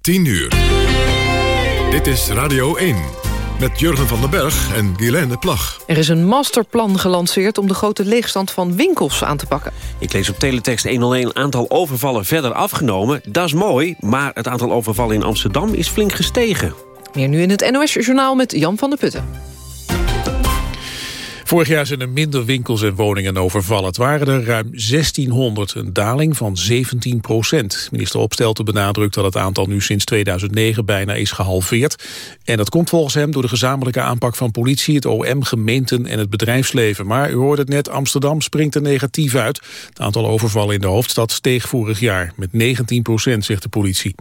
10 uur. Dit is Radio 1. Met Jurgen van den Berg en Guilaine Plag. Er is een masterplan gelanceerd om de grote leegstand van winkels aan te pakken. Ik lees op teletext 101 aantal overvallen verder afgenomen. Dat is mooi, maar het aantal overvallen in Amsterdam is flink gestegen. Meer nu in het NOS-journaal met Jan van der Putten. Vorig jaar zijn er minder winkels en woningen overvallen. Het waren er ruim 1600, een daling van 17 procent. Minister Opstelten benadrukt dat het aantal nu sinds 2009 bijna is gehalveerd. En dat komt volgens hem door de gezamenlijke aanpak van politie, het OM, gemeenten en het bedrijfsleven. Maar u hoorde het net, Amsterdam springt er negatief uit. Het aantal overvallen in de hoofdstad steeg vorig jaar met 19 procent, zegt de politie.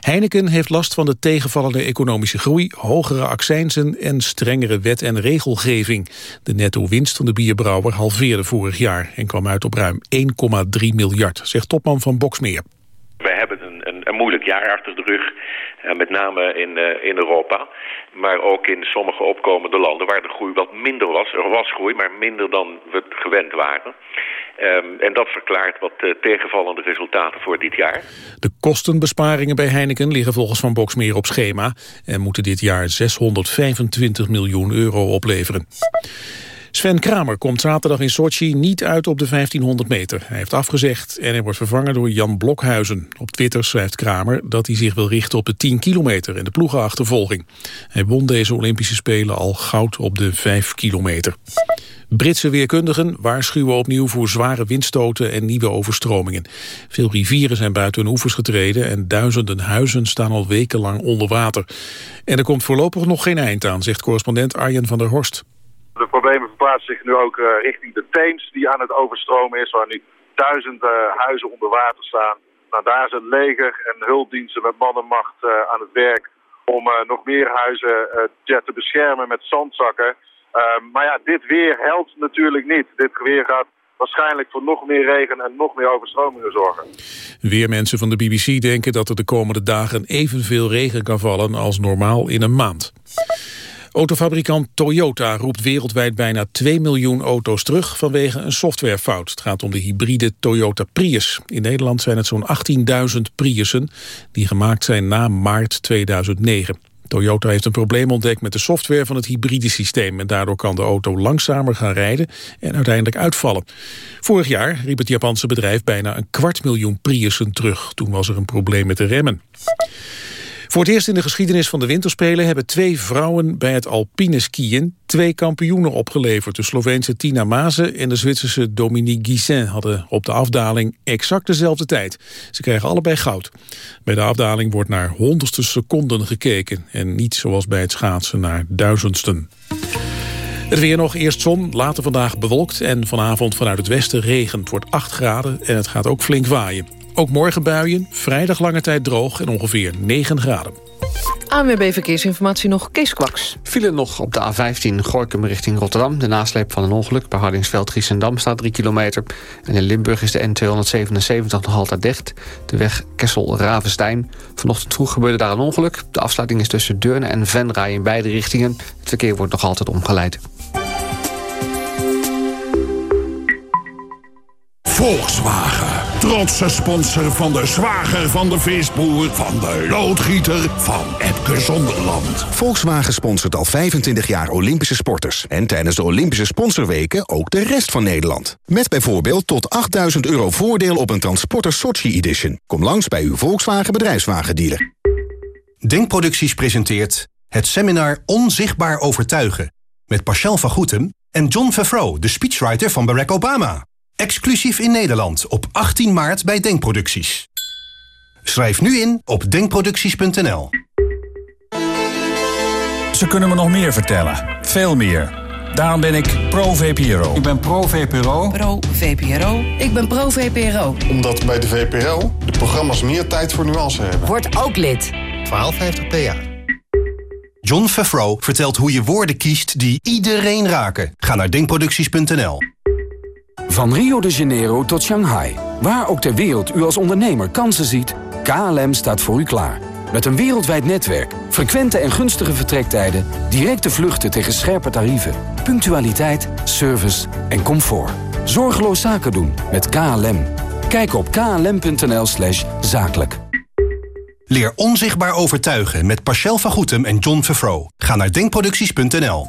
Heineken heeft last van de tegenvallende economische groei, hogere accijnzen en strengere wet- en regelgeving. De netto-winst van de bierbrouwer halveerde vorig jaar en kwam uit op ruim 1,3 miljard, zegt topman van Boksmeer. Wij hebben een, een, een moeilijk jaar achter de rug, eh, met name in, uh, in Europa. Maar ook in sommige opkomende landen waar de groei wat minder was. Er was groei, maar minder dan we gewend waren. Um, en dat verklaart wat uh, tegenvallende resultaten voor dit jaar. De kostenbesparingen bij Heineken liggen volgens Van Boksmeer op schema... en moeten dit jaar 625 miljoen euro opleveren. Sven Kramer komt zaterdag in Sochi niet uit op de 1500 meter. Hij heeft afgezegd en hij wordt vervangen door Jan Blokhuizen. Op Twitter schrijft Kramer dat hij zich wil richten op de 10 kilometer en de ploegenachtervolging. Hij won deze Olympische Spelen al goud op de 5 kilometer. Britse weerkundigen waarschuwen opnieuw voor zware windstoten en nieuwe overstromingen. Veel rivieren zijn buiten hun oevers getreden en duizenden huizen staan al wekenlang onder water. En er komt voorlopig nog geen eind aan, zegt correspondent Arjen van der Horst. De problemen verplaatsen zich nu ook uh, richting de Theems die aan het overstromen is, waar nu duizenden huizen onder water staan. Nou, daar het leger en hulpdiensten met man en macht uh, aan het werk om nog meer huizen te beschermen met zandzakken. Uh, maar ja, dit weer helpt natuurlijk niet. Dit weer gaat waarschijnlijk voor nog meer regen en nog meer overstromingen zorgen. Weermensen van de BBC denken dat er de komende dagen evenveel regen kan vallen als normaal in een maand. Autofabrikant Toyota roept wereldwijd bijna 2 miljoen auto's terug vanwege een softwarefout. Het gaat om de hybride Toyota Prius. In Nederland zijn het zo'n 18.000 Priussen die gemaakt zijn na maart 2009. Toyota heeft een probleem ontdekt met de software van het hybride systeem... en daardoor kan de auto langzamer gaan rijden en uiteindelijk uitvallen. Vorig jaar riep het Japanse bedrijf bijna een kwart miljoen Priussen terug. Toen was er een probleem met de remmen. Voor het eerst in de geschiedenis van de winterspelen hebben twee vrouwen bij het alpine skiën twee kampioenen opgeleverd. De Sloveense Tina Maze en de Zwitserse Dominique Guissin hadden op de afdaling exact dezelfde tijd. Ze kregen allebei goud. Bij de afdaling wordt naar honderdste seconden gekeken en niet zoals bij het schaatsen naar duizendsten. Het weer nog, eerst zon, later vandaag bewolkt en vanavond vanuit het westen regent. Het wordt 8 graden en het gaat ook flink waaien. Ook morgen buien, vrijdag lange tijd droog en ongeveer 9 graden. ANWB Verkeersinformatie nog, Kees Kwaks. File nog op de A15 Gorkum richting Rotterdam. De nasleep van een ongeluk bij Hardingsveld Giessendam staat 3 kilometer. En in Limburg is de N277 nog altijd dicht. De weg Kessel-Ravenstein. Vanochtend vroeg gebeurde daar een ongeluk. De afsluiting is tussen Deurne en Venray in beide richtingen. Het verkeer wordt nog altijd omgeleid. Volkswagen. Trotse sponsor van de zwager van de visboer... van de loodgieter van Epke Zonderland. Volkswagen sponsort al 25 jaar Olympische sporters. En tijdens de Olympische sponsorweken ook de rest van Nederland. Met bijvoorbeeld tot 8000 euro voordeel op een Transporter Sochi Edition. Kom langs bij uw Volkswagen bedrijfswagendealer. Denkproducties presenteert het seminar Onzichtbaar Overtuigen... met Pascal van Goetem en John Favreau, de speechwriter van Barack Obama... Exclusief in Nederland op 18 maart bij Denkproducties. Schrijf nu in op denkproducties.nl. Ze kunnen me nog meer vertellen. Veel meer. Daarom ben ik pro-VPRO. Ik ben pro-VPRO. Pro-VPRO. Ik ben pro-VPRO. Omdat bij de VPRO de programma's meer tijd voor nuance hebben. Word ook lid. 1250 PA. John Favreau vertelt hoe je woorden kiest die iedereen raken. Ga naar denkproducties.nl. Van Rio de Janeiro tot Shanghai. Waar ook ter wereld u als ondernemer kansen ziet, KLM staat voor u klaar. Met een wereldwijd netwerk, frequente en gunstige vertrektijden... directe vluchten tegen scherpe tarieven, punctualiteit, service en comfort. Zorgeloos zaken doen met KLM. Kijk op klm.nl slash zakelijk. Leer onzichtbaar overtuigen met Pascal van Goetem en John Vervro. Ga naar denkproducties.nl.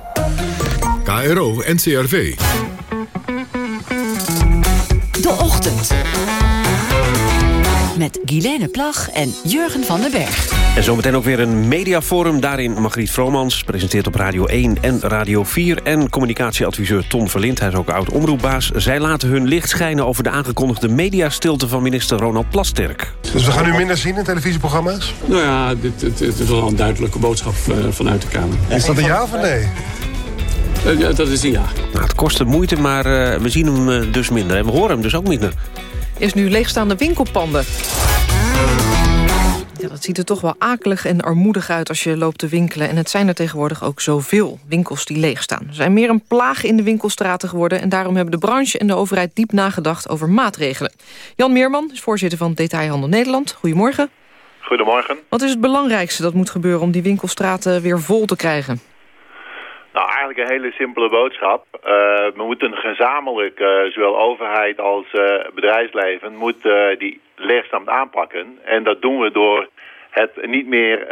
KRO NCRV. De Ochtend. Met Guilaine Plag en Jurgen van den Berg. En zometeen ook weer een mediaforum. Daarin Margriet Vromans, presenteert op Radio 1 en Radio 4. En communicatieadviseur Ton Verlind, hij is ook oud-omroepbaas. Zij laten hun licht schijnen over de aangekondigde mediastilte... van minister Ronald Plasterk. Dus we gaan nu minder zien in televisieprogramma's? Nou ja, dit, dit, dit is wel een duidelijke boodschap uh, vanuit de Kamer. Is dat een ja of een nee? Uh, ja, dat is een ja. Nou, het kostte moeite, maar uh, we zien hem dus minder. En we horen hem dus ook minder. Is nu leegstaande winkelpanden. Ja, dat ziet er toch wel akelig en armoedig uit als je loopt te winkelen. En het zijn er tegenwoordig ook zoveel winkels die leegstaan. Er zijn meer een plaag in de winkelstraten geworden... en daarom hebben de branche en de overheid diep nagedacht over maatregelen. Jan Meerman is voorzitter van Detailhandel Nederland. Goedemorgen. Goedemorgen. Wat is het belangrijkste dat moet gebeuren om die winkelstraten weer vol te krijgen? Nou, eigenlijk een hele simpele boodschap. Uh, we moeten gezamenlijk, uh, zowel overheid als uh, bedrijfsleven, moet die leegstand aanpakken. En dat doen we door het niet meer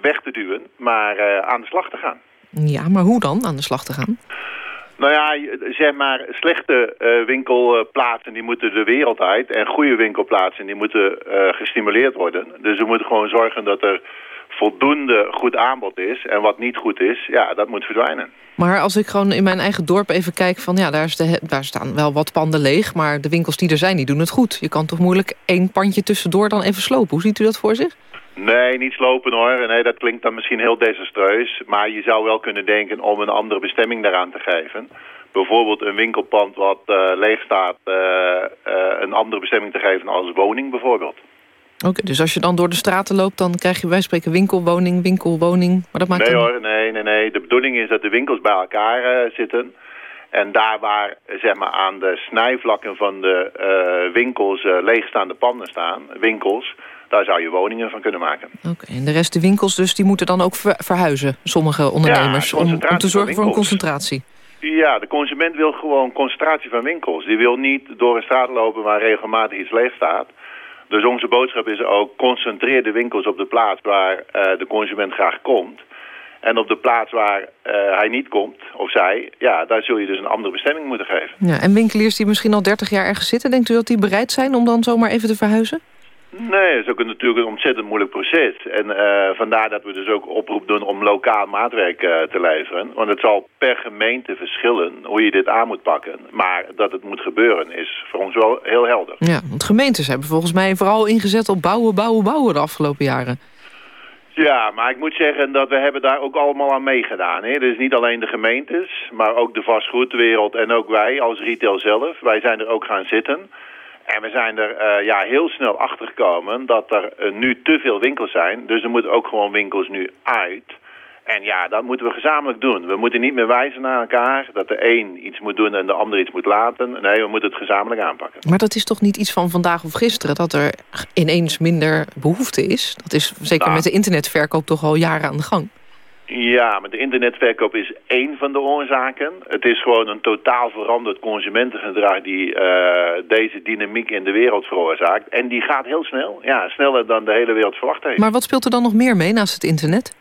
weg te duwen, maar aan de slag te gaan. Ja, maar hoe dan aan de slag te gaan? Nou ja, zeg maar, slechte winkelplaatsen die moeten de wereld uit. En goede winkelplaatsen die moeten gestimuleerd worden. Dus we moeten gewoon zorgen dat er voldoende goed aanbod is. En wat niet goed is, ja, dat moet verdwijnen. Maar als ik gewoon in mijn eigen dorp even kijk van... ja, daar, is de, daar staan wel wat panden leeg, maar de winkels die er zijn, die doen het goed. Je kan toch moeilijk één pandje tussendoor dan even slopen. Hoe ziet u dat voor zich? Nee, niet slopen hoor. Nee, dat klinkt dan misschien heel desastreus. Maar je zou wel kunnen denken om een andere bestemming daaraan te geven. Bijvoorbeeld een winkelpand wat uh, leeg staat... Uh, uh, een andere bestemming te geven als woning bijvoorbeeld. Oké, dus als je dan door de straten loopt, dan krijg je wij spreken winkelwoning, winkelwoning. Maar dat maakt nee hoor, nee, nee, nee. De bedoeling is dat de winkels bij elkaar uh, zitten. En daar waar zeg maar, aan de snijvlakken van de uh, winkels uh, leegstaande panden staan, winkels, daar zou je woningen van kunnen maken. Oké, en de rest de winkels dus, die moeten dan ook ver verhuizen, sommige ondernemers, ja, om, om te zorgen voor een concentratie. Ja, de consument wil gewoon concentratie van winkels. Die wil niet door een straat lopen waar regelmatig iets leeg staat. Dus onze boodschap is ook, concentreer de winkels op de plaats waar uh, de consument graag komt. En op de plaats waar uh, hij niet komt, of zij, ja, daar zul je dus een andere bestemming moeten geven. Ja, en winkeliers die misschien al 30 jaar ergens zitten, denkt u dat die bereid zijn om dan zomaar even te verhuizen? Nee, dat is ook natuurlijk een ontzettend moeilijk proces. En uh, vandaar dat we dus ook oproep doen om lokaal maatwerk uh, te leveren. Want het zal per gemeente verschillen hoe je dit aan moet pakken. Maar dat het moet gebeuren is voor ons wel heel helder. Ja, want gemeentes hebben volgens mij vooral ingezet op bouwen, bouwen, bouwen de afgelopen jaren. Ja, maar ik moet zeggen dat we hebben daar ook allemaal aan meegedaan. Hè? Dus niet alleen de gemeentes, maar ook de vastgoedwereld en ook wij als retail zelf. Wij zijn er ook gaan zitten... En we zijn er uh, ja, heel snel achter gekomen dat er uh, nu te veel winkels zijn. Dus er moeten ook gewoon winkels nu uit. En ja, dat moeten we gezamenlijk doen. We moeten niet meer wijzen naar elkaar dat de een iets moet doen en de ander iets moet laten. Nee, we moeten het gezamenlijk aanpakken. Maar dat is toch niet iets van vandaag of gisteren, dat er ineens minder behoefte is? Dat is zeker nou. met de internetverkoop toch al jaren aan de gang. Ja, maar de internetverkoop is één van de oorzaken. Het is gewoon een totaal veranderd consumentengedrag die uh, deze dynamiek in de wereld veroorzaakt. En die gaat heel snel. Ja, sneller dan de hele wereld verwacht heeft. Maar wat speelt er dan nog meer mee naast het internet?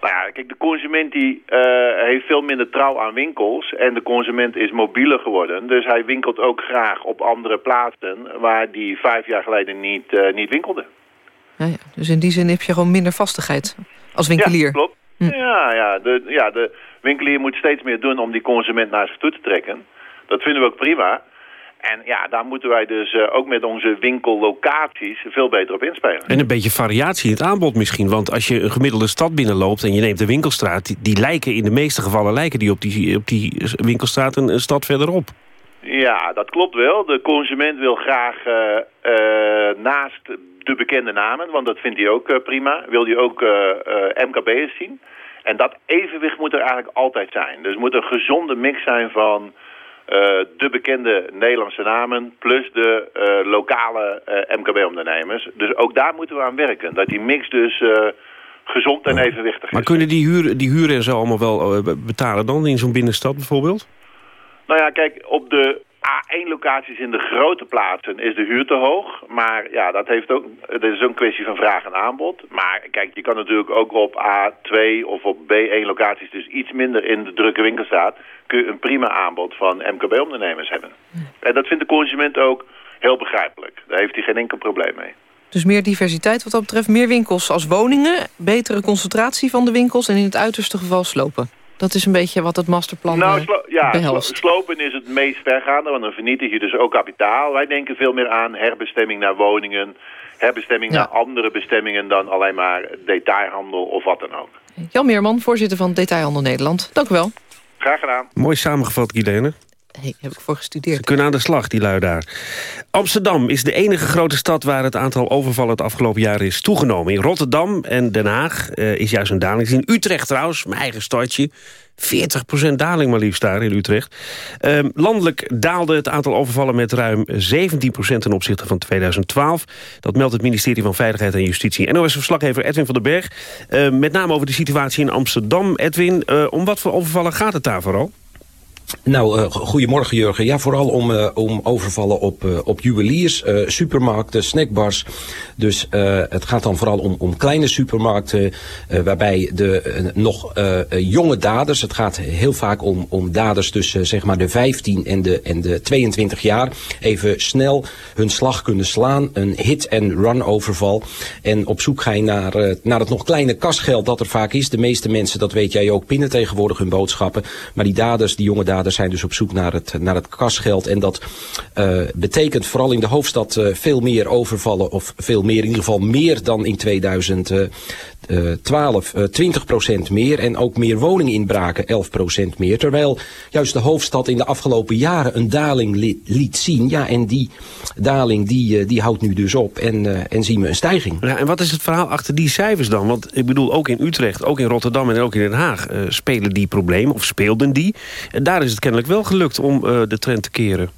Nou ja, kijk, de consument die, uh, heeft veel minder trouw aan winkels. En de consument is mobieler geworden. Dus hij winkelt ook graag op andere plaatsen waar die vijf jaar geleden niet, uh, niet winkelde. Ja, ja. Dus in die zin heb je gewoon minder vastigheid als winkelier. Ja, klopt. Hm. Ja, ja de, ja, de winkelier moet steeds meer doen om die consument naar zich toe te trekken. Dat vinden we ook prima. En ja, daar moeten wij dus eh, ook met onze winkellocaties veel beter op inspelen. En een beetje variatie in het aanbod misschien. Want als je een gemiddelde stad binnenloopt en je neemt de winkelstraat... die, die lijken in de meeste gevallen lijken die op die, op die winkelstraat een, een stad verderop. Ja, dat klopt wel. De consument wil graag uh, uh, naast de bekende namen, want dat vindt hij ook uh, prima, wil hij ook MKB'ers zien. En dat evenwicht moet er eigenlijk altijd zijn. Dus het moet een gezonde mix zijn van de bekende Nederlandse namen plus de lokale MKB-ondernemers. Dus ook daar moeten we aan werken. Dat die mix dus gezond en evenwichtig is. Maar kunnen die huur, die huren en zo allemaal wel betalen dan in zo'n binnenstad bijvoorbeeld? Nou ja, kijk, op de A1-locaties in de grote plaatsen is de huur te hoog. Maar ja, dat, heeft ook, dat is ook een kwestie van vraag en aanbod. Maar kijk, je kan natuurlijk ook op A2 of op B1-locaties, dus iets minder in de drukke winkelstraat, kun je een prima aanbod van MKB-ondernemers hebben. En dat vindt de consument ook heel begrijpelijk. Daar heeft hij geen enkel probleem mee. Dus meer diversiteit wat dat betreft, meer winkels als woningen... betere concentratie van de winkels en in het uiterste geval slopen. Dat is een beetje wat het masterplan nou, eh, slo ja, behelst. slopen is het meest vergaande, want dan vernietig je dus ook kapitaal. Wij denken veel meer aan herbestemming naar woningen, herbestemming naar andere bestemmingen dan alleen maar detailhandel of wat dan ook. Jan Meerman, voorzitter van Detailhandel Nederland. Dank u wel. Graag gedaan. Mooi samengevat, Guilaine. Heb ik voor gestudeerd. Ze kunnen aan de slag, die lui daar. Amsterdam is de enige grote stad waar het aantal overvallen het afgelopen jaar is toegenomen. In Rotterdam en Den Haag uh, is juist een daling. In Utrecht trouwens, mijn eigen stadje. 40% daling maar liefst daar in Utrecht. Uh, landelijk daalde het aantal overvallen met ruim 17% ten opzichte van 2012. Dat meldt het ministerie van Veiligheid en Justitie. NOS-verslaggever Edwin van den Berg. Uh, met name over de situatie in Amsterdam. Edwin, om wat voor overvallen gaat het daar vooral? Nou, uh, goedemorgen Jurgen. Ja, vooral om, uh, om overvallen op, uh, op juweliers, supermarkten, snackbars. Dus het gaat dan vooral om, om kleine supermarkten waarbij de nog jonge daders, het gaat heel vaak om, om daders tussen zeg maar de 15 en de, en de 22 jaar, even snel hun slag kunnen slaan. Een hit-and-run overval. En op zoek ga je naar, naar het nog kleine kasgeld dat er vaak is. De meeste mensen, dat weet jij ook, pinnen tegenwoordig hun boodschappen. Maar die daders, die jonge daders, zijn dus op zoek naar het, naar het kasgeld. En dat uh, betekent vooral in de hoofdstad uh, veel meer overvallen. Of veel meer, in ieder geval meer dan in 2012. Uh, 20% meer en ook meer woninginbraken, 11% meer. Terwijl juist de hoofdstad in de afgelopen jaren een daling li liet zien. Ja, en die daling die, die houdt nu dus op en, en zien we een stijging. Ja, en wat is het verhaal achter die cijfers dan? Want ik bedoel, ook in Utrecht, ook in Rotterdam en ook in Den Haag spelen die problemen, of speelden die. En daar is het kennelijk wel gelukt om de trend te keren.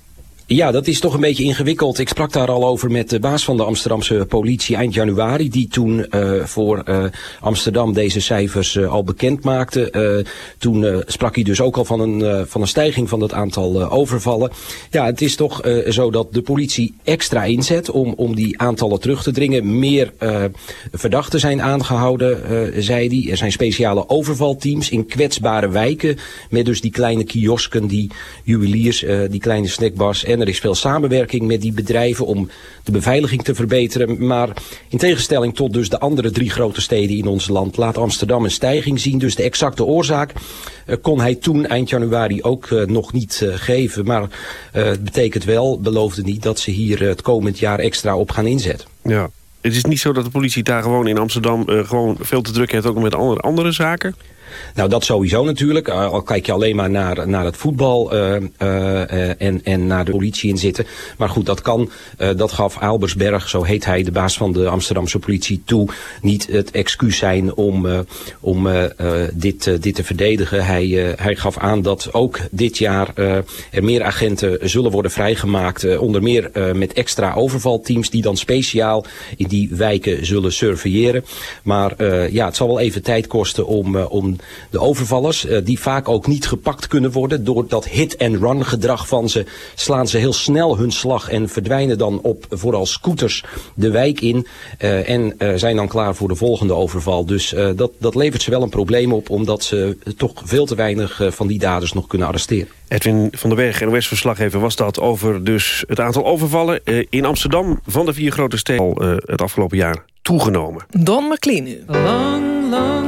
Ja, dat is toch een beetje ingewikkeld. Ik sprak daar al over met de baas van de Amsterdamse politie eind januari... die toen uh, voor uh, Amsterdam deze cijfers uh, al bekend maakte. toen sprak hij dus ook al van een, van een stijging van het aantal overvallen. Ja, het is toch zo dat de politie extra inzet om, om die aantallen terug te dringen. Meer verdachten zijn aangehouden, zei hij. Er zijn speciale overvalteams in kwetsbare wijken... met dus die kleine kiosken, die juweliers, die kleine snackbars... En er is veel samenwerking met die bedrijven om de beveiliging te verbeteren. Maar in tegenstelling tot dus de andere drie grote steden in ons land laat Amsterdam een stijging zien. Dus de exacte oorzaak uh, kon hij toen eind januari ook uh, nog niet uh, geven. Maar het betekent wel, beloofde niet, dat ze hier het komend jaar extra op gaan inzetten. Ja. Het is niet zo dat de politie daar gewoon in Amsterdam gewoon veel te druk heeft, ook met andere, andere zaken? Nou, dat sowieso natuurlijk. Uh, al kijk je alleen maar naar, naar het voetbal uh, uh, en, en naar de politie in zitten. Maar goed, dat kan. dat gaf Albersberg, zo heet hij, de baas van de Amsterdamse politie, toe. Niet het excuus zijn om, om dit, dit te verdedigen. Hij, hij gaf aan dat ook dit jaar er meer agenten zullen worden vrijgemaakt. onder meer met extra overvalteams die dan speciaal in die wijken zullen surveilleren. Maar ja, het zal wel even tijd kosten om, om de overvallers, uh, die vaak ook niet gepakt kunnen worden. Door dat hit-and-run gedrag van ze slaan ze heel snel hun slag en verdwijnen dan op vooral scooters de wijk in. Uh, en uh, zijn dan klaar voor de volgende overval. Dus dat, dat levert ze wel een probleem op, omdat ze toch veel te weinig van die daders nog kunnen arresteren. Edwin van der Berg, NOS-verslaggever, was dat over dus het aantal overvallen in Amsterdam van de vier grote steden het afgelopen jaar toegenomen. Don McLean nu. Long, long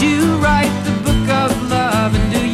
You write the book of love? And do you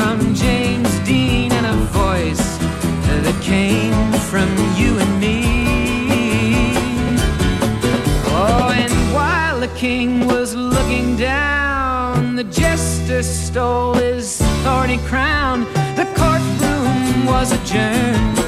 came from you and me. Oh, and while the king was looking down, the jester stole his thorny crown. The courtroom was adjourned.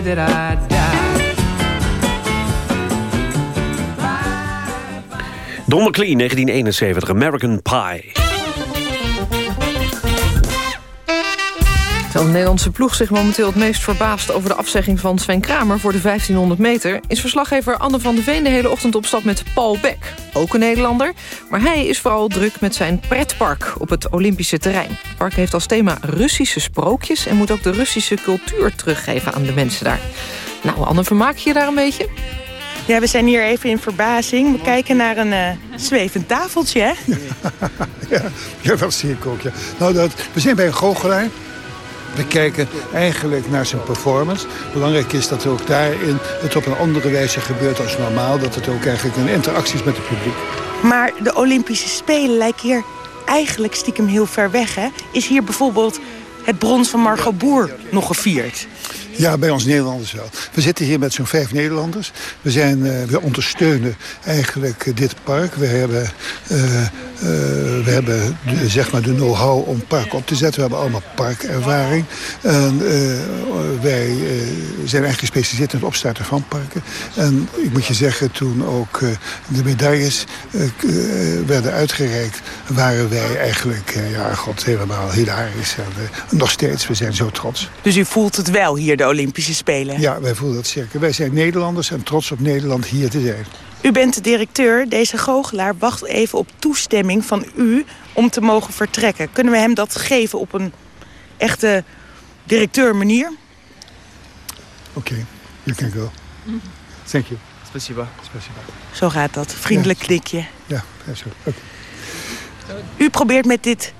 That. Don McLean, 1971, American Pie. Terwijl de Nederlandse ploeg zich momenteel het meest verbaast... over de afzegging van Sven Kramer voor de 1500 meter... is verslaggever Anne van de Veen de hele ochtend op stap met Paul Beck. Ook een Nederlander, maar hij is vooral druk met zijn pretpark... op het Olympische terrein. Het park heeft als thema Russische sprookjes... en moet ook de Russische cultuur teruggeven aan de mensen daar. Nou, Anne, vermaak je je daar een beetje? Ja, we zijn hier even in verbazing. We kijken naar een eh, zwevend tafeltje, hè? Ja, ja, dat zie ik ook. Ja. Nou, dat, we zijn bij een goochelaar. We kijken eigenlijk naar zijn performance. Belangrijk is dat ook daarin het op een andere wijze gebeurt als normaal. Dat het ook eigenlijk een interactie is met het publiek. Maar de Olympische Spelen lijken hier eigenlijk stiekem heel ver weg, hè? Is hier bijvoorbeeld het brons van Margot Boer nog gevierd? Ja, bij ons Nederlanders wel. We zitten hier met zo'n vijf Nederlanders. We, zijn, uh, we ondersteunen eigenlijk uh, dit park. We hebben, uh, we hebben de, zeg maar de know-how om park op te zetten. We hebben allemaal parkervaring. En wij zijn eigenlijk gespecialiseerd in het opstarten van parken. En ik moet je zeggen, toen ook de medailles werden uitgereikt... waren wij eigenlijk, ja, god, helemaal hilarisch. En, nog steeds, we zijn zo trots. Dus u voelt het wel hier, de Olympische Spelen. Ja, wij voelen dat zeker. Wij zijn Nederlanders en trots op Nederland hier te zijn. U bent de directeur. Deze goochelaar wacht even op toestemming van u om te mogen vertrekken. Kunnen we hem dat geven op een echte directeur manier? Oké, okay. you can go. Thank you. Spasiba. Zo gaat dat. Vriendelijk ja. knikje. Ja, ja zo. Okay. U probeert met dit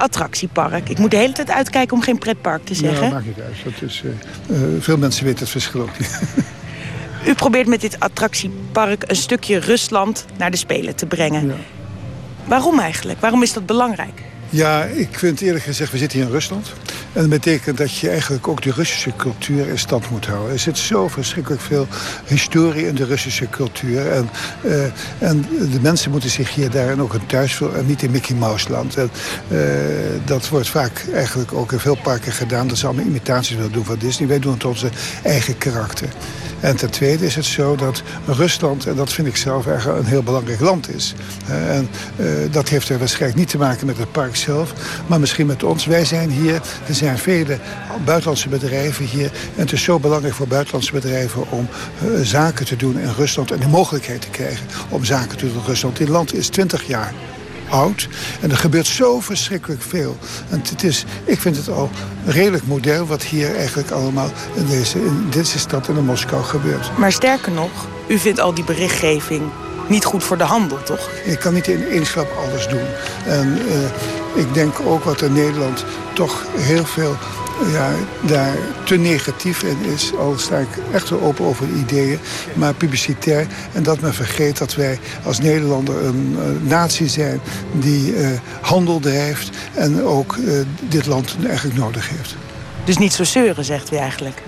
attractiepark. Ik moet de hele tijd uitkijken om geen pretpark te zeggen. Ja, maakt niet uit. Dat is, uh, uh, veel mensen weten het verschil ook niet. U probeert met dit attractiepark een stukje Rusland naar de Spelen te brengen. Ja. Waarom eigenlijk? Waarom is dat belangrijk? Ja, ik vind eerlijk gezegd, we zitten hier in Rusland. En dat betekent dat je eigenlijk ook de Russische cultuur in stand moet houden. Er zit zo verschrikkelijk veel historie in de Russische cultuur. En, uh, en de mensen moeten zich hier daarin ook een thuis voelen en niet in Mickey Mouse land. En, uh, dat wordt vaak eigenlijk ook in veel parken gedaan. Dat ze allemaal imitaties willen doen van Disney. Wij doen het onze eigen karakter. En ten tweede is het zo dat Rusland, en dat vind ik zelf eigenlijk een heel belangrijk land is. Uh, en dat heeft er waarschijnlijk niet te maken met het park zelf, maar misschien met ons. Wij zijn hier, er zijn vele buitenlandse bedrijven hier. En het is zo belangrijk voor buitenlandse bedrijven om uh, zaken te doen in Rusland... en de mogelijkheid te krijgen om zaken te doen in Rusland. Dit land is 20 jaar oud. En er gebeurt zo verschrikkelijk veel. En het is, ik vind het al redelijk model wat hier eigenlijk allemaal in deze, in deze stad en in Moskou gebeurt. Maar sterker nog, u vindt al die berichtgeving niet goed voor de handel, toch? Ik kan niet in één stap alles doen. En uh, ik denk ook wat in Nederland toch heel veel ja, daar te negatief in is. Al sta ik echt wel open over ideeën, maar publicitair. En dat men vergeet dat wij als Nederlander een uh, natie zijn... die uh, handel drijft en ook uh, dit land eigenlijk nodig heeft. Dus niet zo zeuren, zegt u eigenlijk?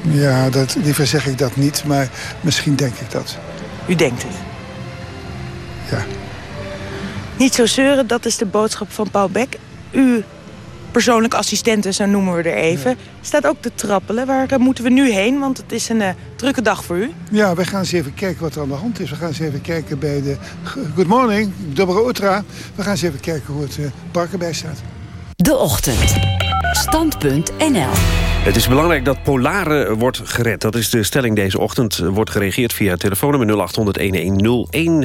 Ja, dat, liever zeg ik dat niet, maar misschien denk ik dat. U denkt het? Ja. Niet zo zeuren, dat is de boodschap van Paul Beck. U persoonlijk assistenten, zo noemen we er even. Ja. Staat ook te trappelen. Waar uh, moeten we nu heen? Want het is een uh, drukke dag voor u. Ja, we gaan eens even kijken wat er aan de hand is. We gaan eens even kijken bij de... Good morning, Dobro Ultra. We gaan eens even kijken hoe het uh, park erbij staat. De Ochtend. Stand.nl het is belangrijk dat Polare wordt gered. Dat is de stelling deze ochtend. Er wordt gereageerd via telefoonnummer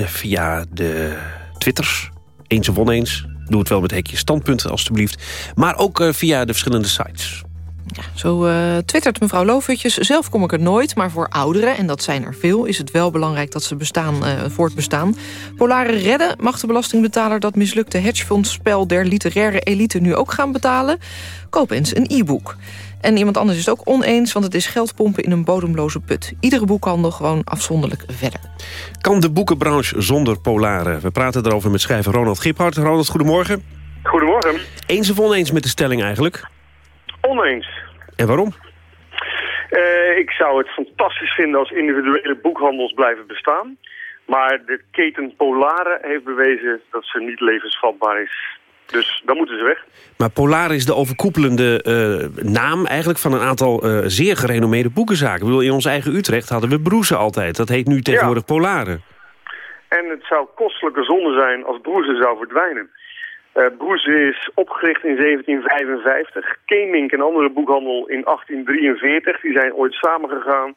0800-1101... via de Twitters, eens of oneens. Doe het wel met hekje standpunt, alstublieft. Maar ook uh, via de verschillende sites. Ja, zo uh, twittert mevrouw Loofhutjes. Zelf kom ik er nooit, maar voor ouderen, en dat zijn er veel... is het wel belangrijk dat ze bestaan, uh, voortbestaan. Polare redden mag de belastingbetaler... dat mislukte hedgefondsspel der literaire elite nu ook gaan betalen. Koop eens een e-book. En iemand anders is het ook oneens, want het is geld pompen in een bodemloze put. Iedere boekhandel gewoon afzonderlijk verder. Kan de boekenbranche zonder polaren? We praten erover met schrijver Ronald Giphart. Ronald, goedemorgen. Goedemorgen. Eens of oneens met de stelling eigenlijk? Oneens. En waarom? Uh, ik zou het fantastisch vinden als individuele boekhandels blijven bestaan. Maar de keten Polare heeft bewezen dat ze niet levensvatbaar is. Dus dan moeten ze weg. Maar Polar is de overkoepelende uh, naam eigenlijk van een aantal uh, zeer gerenommeerde boekenzaken. Ik bedoel, in ons eigen Utrecht hadden we Broesen altijd. Dat heet nu tegenwoordig ja. Polare. En het zou kostelijke zonde zijn als Broesen zou verdwijnen. Uh, Broesen is opgericht in 1755. Kemink, een andere boekhandel, in 1843. Die zijn ooit samengegaan.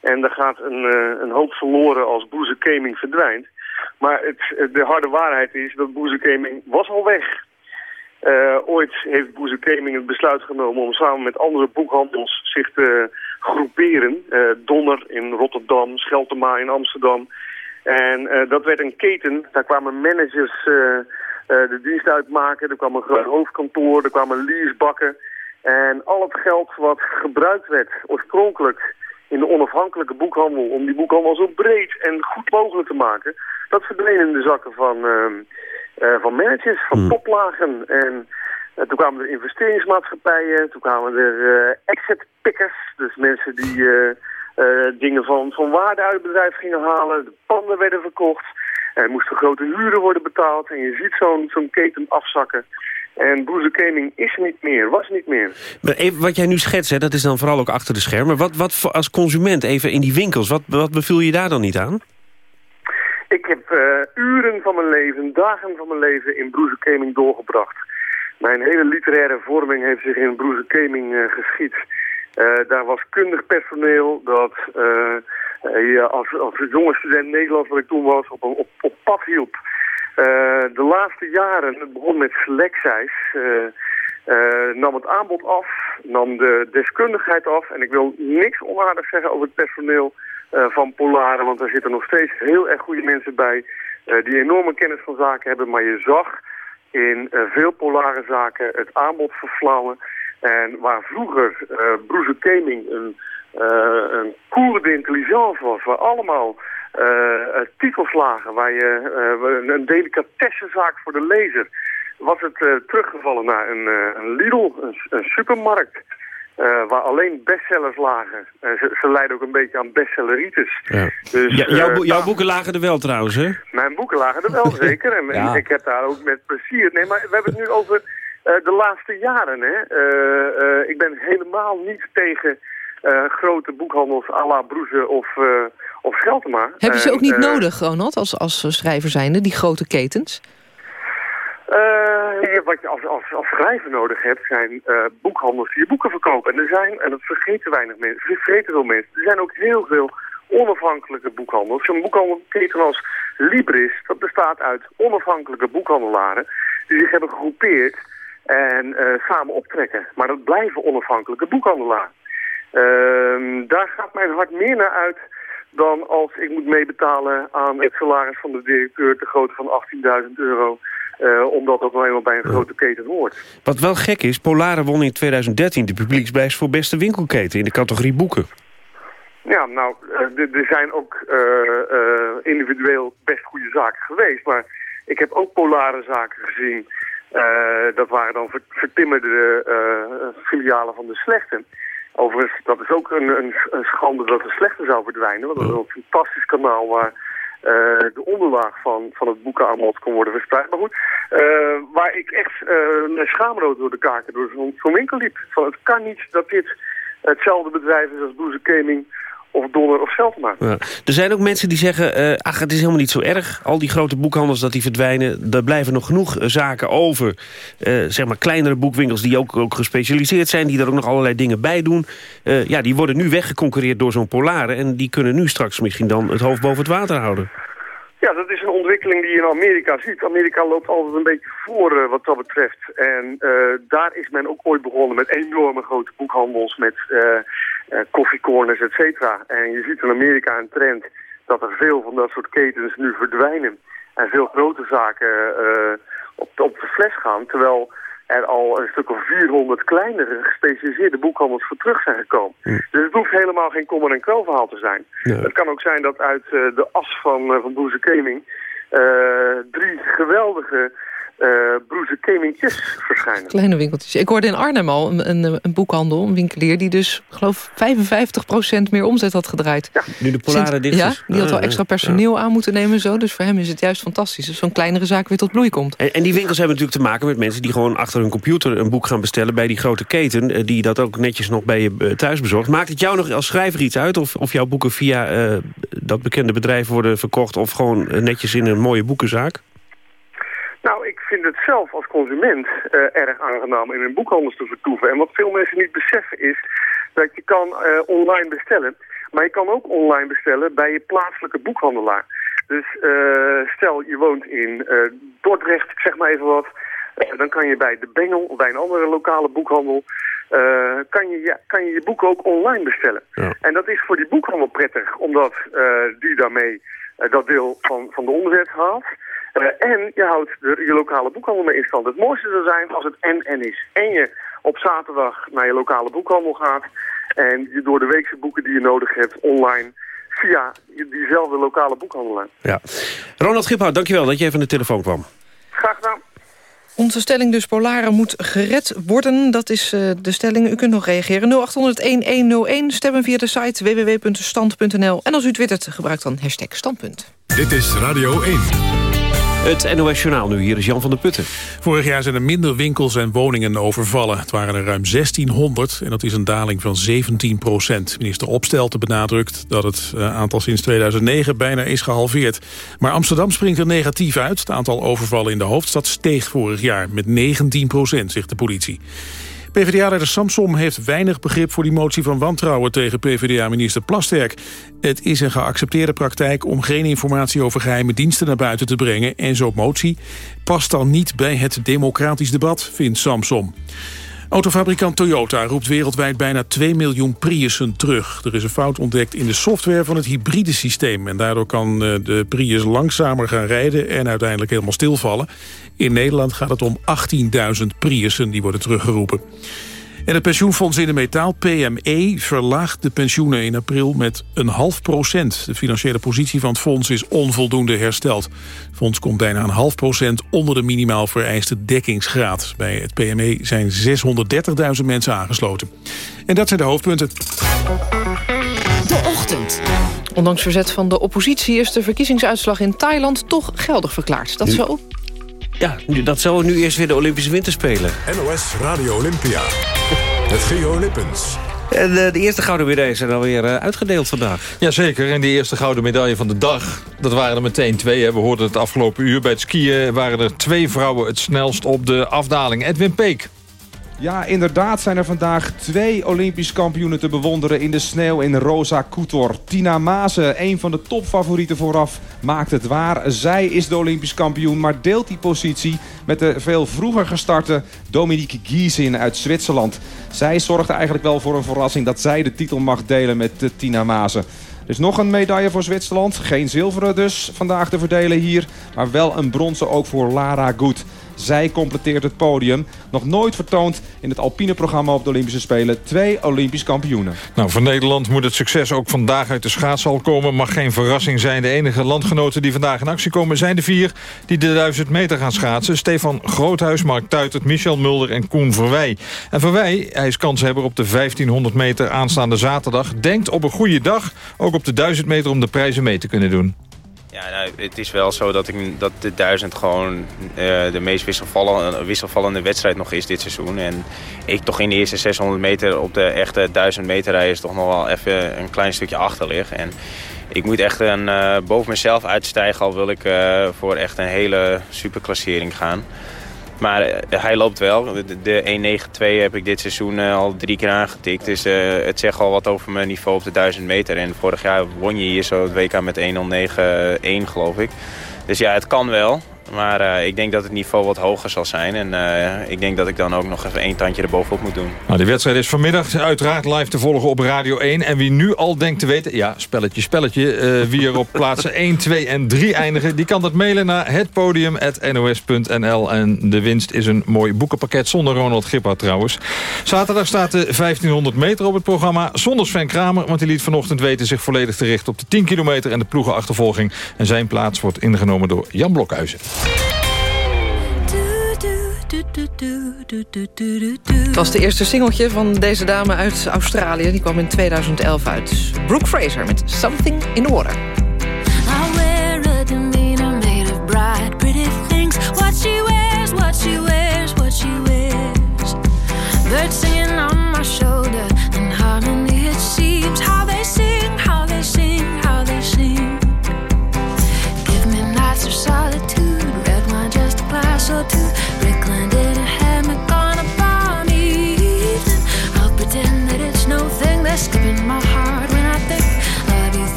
En daar gaat een, een hoop verloren als Broesen Keming verdwijnt. Maar het, de harde waarheid is dat Broesen Keming was al weg. Uh, ooit heeft Boeze Keming het besluit genomen om samen met andere boekhandels zich te groeperen. Uh, Donner in Rotterdam, Scheltema in Amsterdam. En uh, dat werd een keten. Daar kwamen managers de dienst uitmaken. Er kwam een hoofdkantoor, er kwamen leasebakken. En al het geld wat gebruikt werd oorspronkelijk in de onafhankelijke boekhandel... om die boekhandel zo breed en goed mogelijk te maken... dat verdween in de zakken van uh, van managers, van hmm. toplagen. En Eh, toen kwamen er investeringsmaatschappijen, toen kwamen er eh, exit pickers, dus mensen die eh, eh, dingen van, van waarde uit het bedrijf gingen halen. De panden werden verkocht, er moesten grote huren worden betaald en je ziet zo'n zo'n keten afzakken. En Gaming is niet meer, was niet meer. Maar even wat jij nu schetst, hè, dat is dan vooral ook achter de schermen. Wat, wat als consument even in die winkels, wat, wat beviel je daar dan niet aan? Ik heb eh, uren van mijn leven, dagen van mijn leven in Broeze Gaming doorgebracht. Mijn hele literaire vorming heeft zich in Broeze Gaming eh, geschied. Eh, daar was kundig personeel dat als, als jonge student Nederlands, wat ik toen was, op, op, pad hielp. De laatste jaren, het begon met selectijs, eh, nam het aanbod af, nam de deskundigheid af. En ik wil niks onaardigs zeggen over het personeel van Polaren, want daar zitten nog steeds heel erg goede mensen bij eh, die enorme kennis van zaken hebben. Maar je zag in eh, veel polare zaken het aanbod verflauwen. En waar vroeger eh Broeze Gaming een, eh een was, waar allemaal eh, eh, titels lagen, waar je eh, een, een delicatessenzaak voor de lezer, was het eh, teruggevallen naar een, eh, een Lidl, een supermarkt. Eh, waar alleen bestsellers lagen. Eh, ze, ze leiden ook een beetje aan bestselleritis. Ja. Dus, Ja, jouw, eh, jouw boeken lagen er wel trouwens, hè? mijn boeken lagen er wel zeker. En Ja. ik heb daar ook met plezier... Nee, maar we hebben het nu over eh, de laatste jaren. Hè? Eh, eh, ik ben helemaal niet tegen eh, grote boekhandels à la Broeze of, eh of Scheltema. Hebben ze En, ook niet nodig, Ronald, als, als schrijver zijnde, die grote ketens? Wat je als, als, als schrijver nodig hebt, zijn eh, boekhandels die je boeken verkopen. En er zijn, en dat vergeten weinig mensen, vergeten veel mensen, er zijn ook heel veel onafhankelijke boekhandels. Zo'n boekhandelketen als Libris, dat bestaat uit onafhankelijke boekhandelaren die zich hebben gegroepeerd en eh, samen optrekken. Maar dat blijven onafhankelijke boekhandelaren. Ehm, daar gaat mijn hart meer naar uit dan als ik moet meebetalen aan het salaris van de directeur ter grootte van 18.000 euro. Eh, omdat dat nou eenmaal bij een grote keten hoort. Wat wel gek is, Polaren won in 2013 de publieksprijs voor beste winkelketen in de categorie boeken. Ja, nou, eh, er- zijn ook eh, individueel best goede zaken geweest. Maar ik heb ook polare zaken gezien. Dat waren dan ver- vertimmerde filialen van de slechte. Overigens, dat is ook een, een, een schande dat de slechte zou verdwijnen. Want dat is een fantastisch kanaal waar eh, de onderlaag van, van het boekenaanbod kon worden verspreid. Maar goed, eh, waar ik echt uh, schaamrood door de kaken door zo'n winkel liep. Van, het kan niet dat dit hetzelfde bedrijf is als Boeze Gaming of Donner of Seltema. Ja. Er zijn ook mensen die zeggen, eh, ach, het is helemaal niet zo erg. Al die grote boekhandels dat die verdwijnen. Er blijven nog genoeg eh, zaken over. Eh, zeg maar kleinere boekwinkels die ook, ook gespecialiseerd zijn. Die er ook nog allerlei dingen bij doen. Ja, die worden nu weggeconcureerd door zo'n Polare. En die kunnen nu straks misschien dan het hoofd boven het water houden. Ja, dat is een ontwikkeling die je in Amerika ziet. Amerika loopt altijd een beetje voor wat dat betreft. En daar is men ook ooit begonnen met enorme grote boekhandels, met koffiecorners, et cetera. En je ziet in Amerika een trend dat er veel van dat soort ketens nu verdwijnen. En veel grote zaken eh, op, de, op de fles gaan, terwijl er al een stuk of 400 kleinere gespecialiseerde boekhandels voor terug zijn gekomen. Dus het hoeft helemaal geen kommer en kwel verhaal te zijn. Het kan ook zijn dat uit eh, de as van, uh, van Broeze Gaming uh, drie geweldige uh, Broeze Gamingjes verschijnen. Kleine winkeltjes. Ik hoorde in Arnhem al een, een, een boekhandel, een winkelier... die dus, geloof 55% meer omzet had gedraaid. Ja. Nu de Polare dicht Ja, is. die had wel Ah, extra ja. personeel aan moeten nemen en zo. Dus voor hem is het juist fantastisch. Dat zo'n kleinere zaak weer tot bloei komt. En, en die winkels hebben natuurlijk te maken met mensen die gewoon achter hun computer een boek gaan bestellen bij die grote keten, eh, die dat ook netjes nog bij je eh, thuis bezorgt. Maakt het jou nog als schrijver iets uit of, of jouw boeken via uh, dat bekende bedrijf worden verkocht of gewoon netjes in een mooie boekenzaak? Nou, ik vind het zelf als consument uh, erg aangenaam in een boekhandel te vertoeven. En wat veel mensen niet beseffen is dat je kan uh, online bestellen, maar je kan ook online bestellen bij je plaatselijke boekhandelaar. Dus uh, stel je woont in Dordrecht, ik zeg maar even wat, dan kan je bij de Bengel of bij een andere lokale boekhandel kan, je, ja, kan je je boek ook online bestellen. Ja. En dat is voor die boekhandel prettig, omdat die daarmee dat deel van, van de omzet haalt. En je houdt de, je lokale boekhandel mee in stand. Het mooiste zou zijn als het en-en is. En je op zaterdag naar je lokale boekhandel gaat en je door de weekse boeken die je nodig hebt online via diezelfde lokale boekhandelaar. Ja. Ronald Giphout, dankjewel dat je even aan de telefoon kwam. Graag gedaan. Onze stelling dus, Polaren moet gered worden. Dat is uh, de stelling. U kunt nog reageren. 0800-1101. Stemmen via de site www.stand.nl. En als u twittert, gebruik dan hashtag standpunt. Dit is Radio 1. Het NOS nu, hier is Jan van der Putten. Vorig jaar zijn er minder winkels en woningen overvallen. Het waren er ruim 1600 en dat is een daling van 17 procent. Minister Opstelten benadrukt dat het eh, aantal sinds 2009 bijna is gehalveerd. Maar Amsterdam springt er negatief uit. Het aantal overvallen in de hoofdstad steeg vorig jaar met 19 procent, zegt de politie. PvdA-leider Samsom heeft weinig begrip voor die motie van wantrouwen tegen PvdA-minister Plasterk. Het is een geaccepteerde praktijk om geen informatie over geheime diensten naar buiten te brengen en zo'n motie past dan niet bij het democratisch debat, vindt Samsom. Autofabrikant Toyota roept wereldwijd bijna 2 miljoen Priussen terug. Er is een fout ontdekt in de software van het hybride systeem... en daardoor kan eh, de Prius langzamer gaan rijden en uiteindelijk helemaal stilvallen. In Nederland gaat het om 18.000 Priussen die worden teruggeroepen. En het pensioenfonds in de metaal, PME, verlaagt de pensioenen in april met een half procent. De financiële positie van het fonds is onvoldoende hersteld. Het fonds komt bijna een half procent onder de minimaal vereiste dekkingsgraad. Bij het PME zijn 630.000 mensen aangesloten. En dat zijn de hoofdpunten. De ochtend. Ondanks verzet van de oppositie is de verkiezingsuitslag in Thailand toch geldig verklaard. Dat zo? Ja, dat zo nu eerst weer de Olympische Winterspelen. NOS Radio Olympia. Het Geo Lippens. En uh, de eerste gouden medailles zijn alweer uh, uitgedeeld vandaag. Jazeker, en die eerste gouden medaille van de dag... dat waren er meteen twee. Hè. We hoorden het afgelopen uur. Bij het skiën waren er twee vrouwen het snelst op de afdaling. Edwin Peek. Ja, inderdaad zijn er vandaag twee Olympisch kampioenen te bewonderen in de sneeuw in Rosa Kutor. Tina Maze, een van de topfavorieten vooraf, maakt het waar. Zij is de Olympisch kampioen, maar deelt die positie met de veel vroeger gestarte Dominique Giesin uit Zwitserland. Zij zorgt eigenlijk wel voor een verrassing dat zij de titel mag delen met Tina Maze. Dus nog een medaille voor Zwitserland. Geen zilveren dus vandaag te verdelen hier. Maar wel een bronzen ook voor Lara Goed. Zij completeert het podium. Nog nooit vertoond in het alpine programma op de Olympische Spelen. Twee Olympisch kampioenen. Nou, voor Nederland moet het succes ook vandaag uit de schaatshal komen. Mag geen verrassing zijn. De enige landgenoten die vandaag in actie komen zijn de vier... die de 1000 meter gaan schaatsen. Stefan Groothuis, Mark Tuitert, Michel Mulder en Koen Verwij. En Verwij, hij is kanshebber op de 1500 meter aanstaande zaterdag. Denkt op een goede dag ook op de 1000 meter om de prijzen mee te kunnen doen. Ja, nou, het is wel zo dat, ik, dat de 1000 gewoon uh, de meest wisselvallende, wisselvallende wedstrijd nog is dit seizoen. En ik toch in de eerste 600 meter op de echte 1000 meter rijden toch nog wel even een klein stukje achter lig. En ik moet echt een, uh, boven mezelf uitstijgen al wil ik uh, voor echt een hele superklassering gaan. Maar uh, hij loopt wel. De, de 1.92 heb ik dit seizoen uh, al drie keer aangetikt. Dus uh, het zegt al wat over mijn niveau op de 1000 meter. En vorig jaar won je hier zo het WK met 1.09.1 geloof ik. Dus ja, het kan wel. Maar uh, ik denk dat het niveau wat hoger zal zijn. En uh, ik denk dat ik dan ook nog even één tandje erbovenop moet doen. Nou, de wedstrijd is vanmiddag uiteraard live te volgen op Radio 1. En wie nu al denkt te weten... Ja, spelletje, spelletje. Uh, wie er op plaatsen 1, 2 en 3 eindigen... die kan dat mailen naar hetpodium.nos.nl. En de winst is een mooi boekenpakket zonder Ronald Gippard trouwens. Zaterdag staat de 1500 meter op het programma. Zonder Sven Kramer, want die liet vanochtend weten... zich volledig te richten op de 10 kilometer en de ploegenachtervolging. En zijn plaats wordt ingenomen door Jan Blokhuizen. Het was de eerste singeltje van deze dame uit Australië. Die kwam in 2011 uit. Brooke Fraser met Something in Order. I wear a demeanor made of bright, pretty things. What she wears, what she wears, what she wears. Birds singing on my shoulder, in harmony it seems. How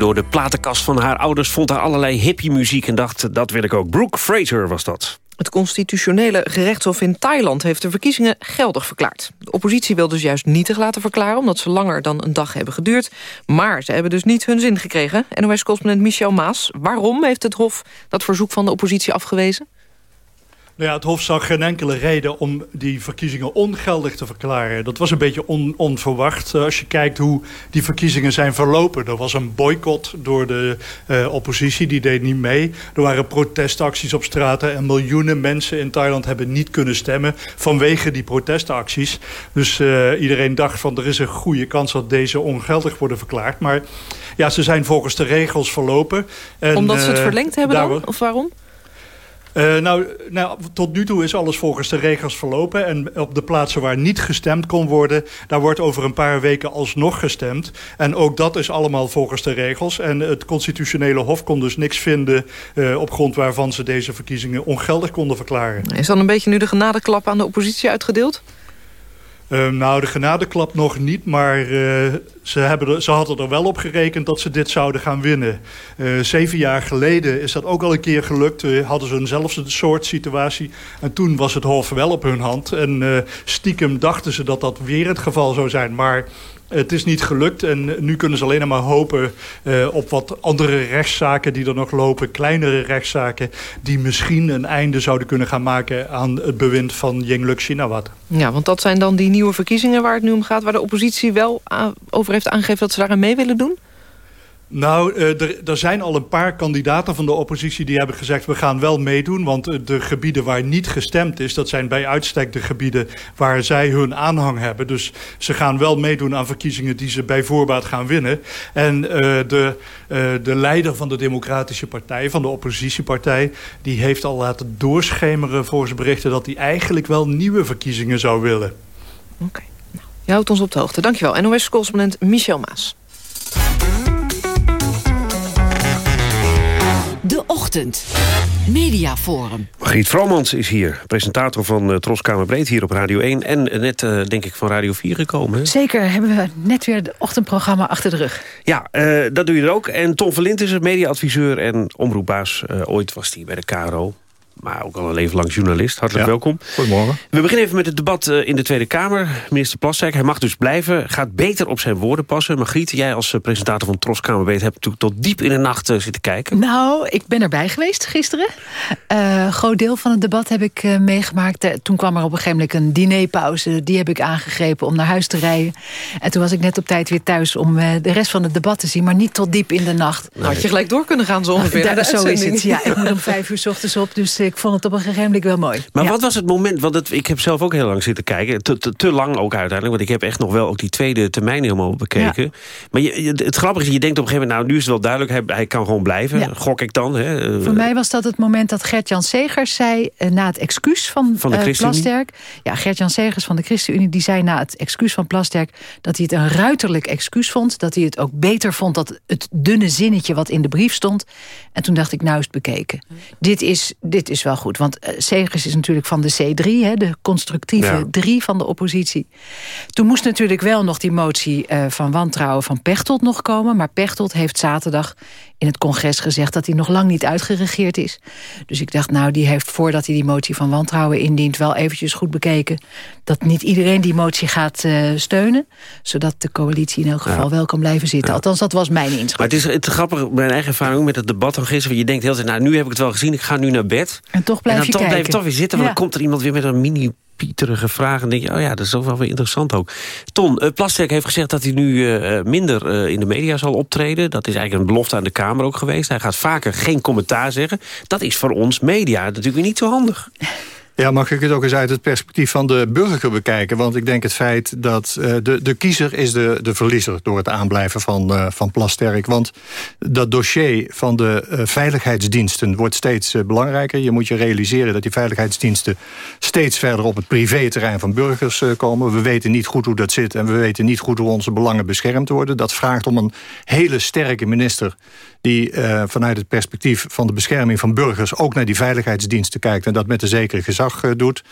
door de platenkast van haar ouders, vond daar allerlei hippie muziek... en dacht, dat wil ik ook. Brooke Fraser was dat. Het constitutionele gerechtshof in Thailand heeft de verkiezingen geldig verklaard. De oppositie wil dus juist nietig laten verklaren... omdat ze langer dan een dag hebben geduurd. Maar ze hebben dus niet hun zin gekregen. NOS-correspondent Michel Maas. Waarom heeft het hof dat verzoek van de oppositie afgewezen? Nou ja, het Hof zag geen enkele reden om die verkiezingen ongeldig te verklaren. Dat was een beetje on, onverwacht eh, als je kijkt hoe die verkiezingen zijn verlopen. Er was een boycott door de eh, oppositie, die deed niet mee. Er waren protestacties op straten en miljoenen mensen in Thailand hebben niet kunnen stemmen vanwege die protestacties. Dus eh, iedereen dacht van er is een goede kans dat deze ongeldig worden verklaard. Maar ja, ze zijn volgens de regels verlopen. En, Omdat ze het verlengd hebben dan? Of waarom? Eh, nou, nou, tot nu toe is alles volgens de regels verlopen. En op de plaatsen waar niet gestemd kon worden... daar wordt over een paar weken alsnog gestemd. En ook dat is allemaal volgens de regels. En het constitutionele hof kon dus niks vinden... eh, op grond waarvan ze deze verkiezingen ongeldig konden verklaren. Is dan een beetje nu de genadeklap aan de oppositie uitgedeeld? Eh, nou, de genadeklap nog niet, maar eh, ze, hebben ze hadden er wel op gerekend dat ze dit zouden gaan winnen. Eh, zeven jaar geleden is dat ook al een keer gelukt. Eh, hadden ze eenzelfde soort situatie. En toen was het Hof wel op hun hand. En stiekem dachten ze dat dat weer het geval zou zijn. Maar het is niet gelukt en nu kunnen ze alleen maar hopen eh, op wat andere rechtszaken die er nog lopen. Kleinere rechtszaken die misschien een einde zouden kunnen gaan maken aan het bewind van Yingluck Shinawatra. Ja, want dat zijn dan die nieuwe verkiezingen waar het nu om gaat... waar de oppositie wel a- over heeft aangegeven dat ze daaraan mee willen doen? Nou, eh, er, er zijn al een paar kandidaten van de oppositie die hebben gezegd... we gaan wel meedoen, want eh, de gebieden waar niet gestemd is... dat zijn bij uitstek de gebieden waar zij hun aanhang hebben. Dus ze gaan wel meedoen aan verkiezingen die ze bij voorbaat gaan winnen. En eh, de, de leider van de Democratische Partij, van de oppositiepartij... die heeft al laten doorschemeren volgens berichten... dat hij eigenlijk wel nieuwe verkiezingen zou willen. Je houdt ons op de hoogte. Dankjewel. NOS-correspondent Michel Maas. De Ochtend. Mediaforum. Margriet Vromans is hier, presentator van uh, Troskamer Breed hier op Radio 1... en uh, net, uh, denk ik, van Radio 4 gekomen. Hè? Zeker, hebben we net weer het ochtendprogramma achter de rug. Ja, uh, dat doe je er ook. En Tom Verlint is het mediaadviseur en omroepbaas. Uh, ooit was hij bij de KRO. Maar ook al een leven lang journalist. Hartelijk ja. welkom. Goedemorgen. We beginnen even met het debat uh, in de Tweede Kamer. Minister Plasterk, hij mag dus blijven. Gaat beter op zijn woorden passen. Margriet, jij als uh, presentator van Troskamerbeet... hebt natuurlijk tot diep in de nacht uh, zitten kijken. Nou, ik ben erbij geweest gisteren. Een groot deel van het debat heb ik meegemaakt. toen kwam er op een gegeven moment een dinerpauze. Die heb ik aangegrepen om naar huis te rijden. En toen was ik net op tijd weer thuis om de rest van het debat te zien. Maar niet tot diep in de nacht. Nee. Had je gelijk door kunnen gaan zo ongeveer. Nou, zo is het. Ja, ik moet om vijf uur s ochtends op. Dus ik vond het op een gegeven moment wel mooi. Maar ja. wat was het moment, want het, ik heb zelf ook heel lang zitten kijken. Te, te, te, lang ook uiteindelijk, want ik heb echt nog wel ook die tweede termijn helemaal bekeken. Ja. Maar je, het grappige is, je denkt op een gegeven moment, nou nu is het wel duidelijk, hij, hij kan gewoon blijven. Ja. Gok ik dan. Hè. Voor mij was dat het moment dat Gert-Jan Segers zei, uh, na het excuus van, van de uh, Plasterk. Ja, Gert-Jan Segers van de ChristenUnie, die zei na het excuus van Plasterk, dat hij het een ruiterlijk excuus vond. Dat hij het ook beter vond dat het dunne zinnetje wat in de brief stond. En toen dacht ik, nou is het bekeken. Dit is, dit is wel goed, want uh, Segers is natuurlijk van de C3, hè, de constructieve ja. 3 van de oppositie. Toen moest natuurlijk wel nog die motie uh, van wantrouwen van Pechtold nog komen. Maar Pechtold heeft zaterdag in het congres gezegd dat hij nog lang niet uitgeregeerd is. Dus ik dacht, nou, die heeft voordat hij die motie van wantrouwen indient... wel eventjes goed bekeken dat niet iedereen die motie gaat uh, steunen. Zodat de coalitie in elk geval ja. wel kan blijven zitten. Ja. Althans, dat was mijn inschatting. Maar het is het grappig, mijn eigen ervaring met het debat van gisteren. Je denkt heel tijd, nou, nu heb ik het wel gezien, ik ga nu naar bed. En toch blijf en dan je toch kijken. blijf toch weer zitten, want dan komt er iemand weer met een mini pieterige vragen. denk je, oh ja, dat is ook wel weer interessant ook. Ton, uh, Plasterk heeft gezegd dat hij nu uh, minder uh, in de media zal optreden. Dat is eigenlijk een belofte aan de Kamer ook geweest. Hij gaat vaker geen commentaar zeggen. Dat is voor ons media natuurlijk niet zo handig. Ja, mag ik het ook eens uit het perspectief van de burger bekijken? Want ik denk het feit dat uh, de, de kiezer is de, de verliezer... door het aanblijven van, uh, van Plasterk. Want dat dossier van de uh, veiligheidsdiensten wordt steeds belangrijker. Je moet je realiseren dat die veiligheidsdiensten... steeds verder op het privéterrein van burgers komen. We weten niet goed hoe dat zit... en we weten niet goed hoe onze belangen beschermd worden. Dat vraagt om een hele sterke minister die vanuit het perspectief van de bescherming van burgers... ook naar die veiligheidsdiensten kijkt en dat met een zekere gezag uh, doet.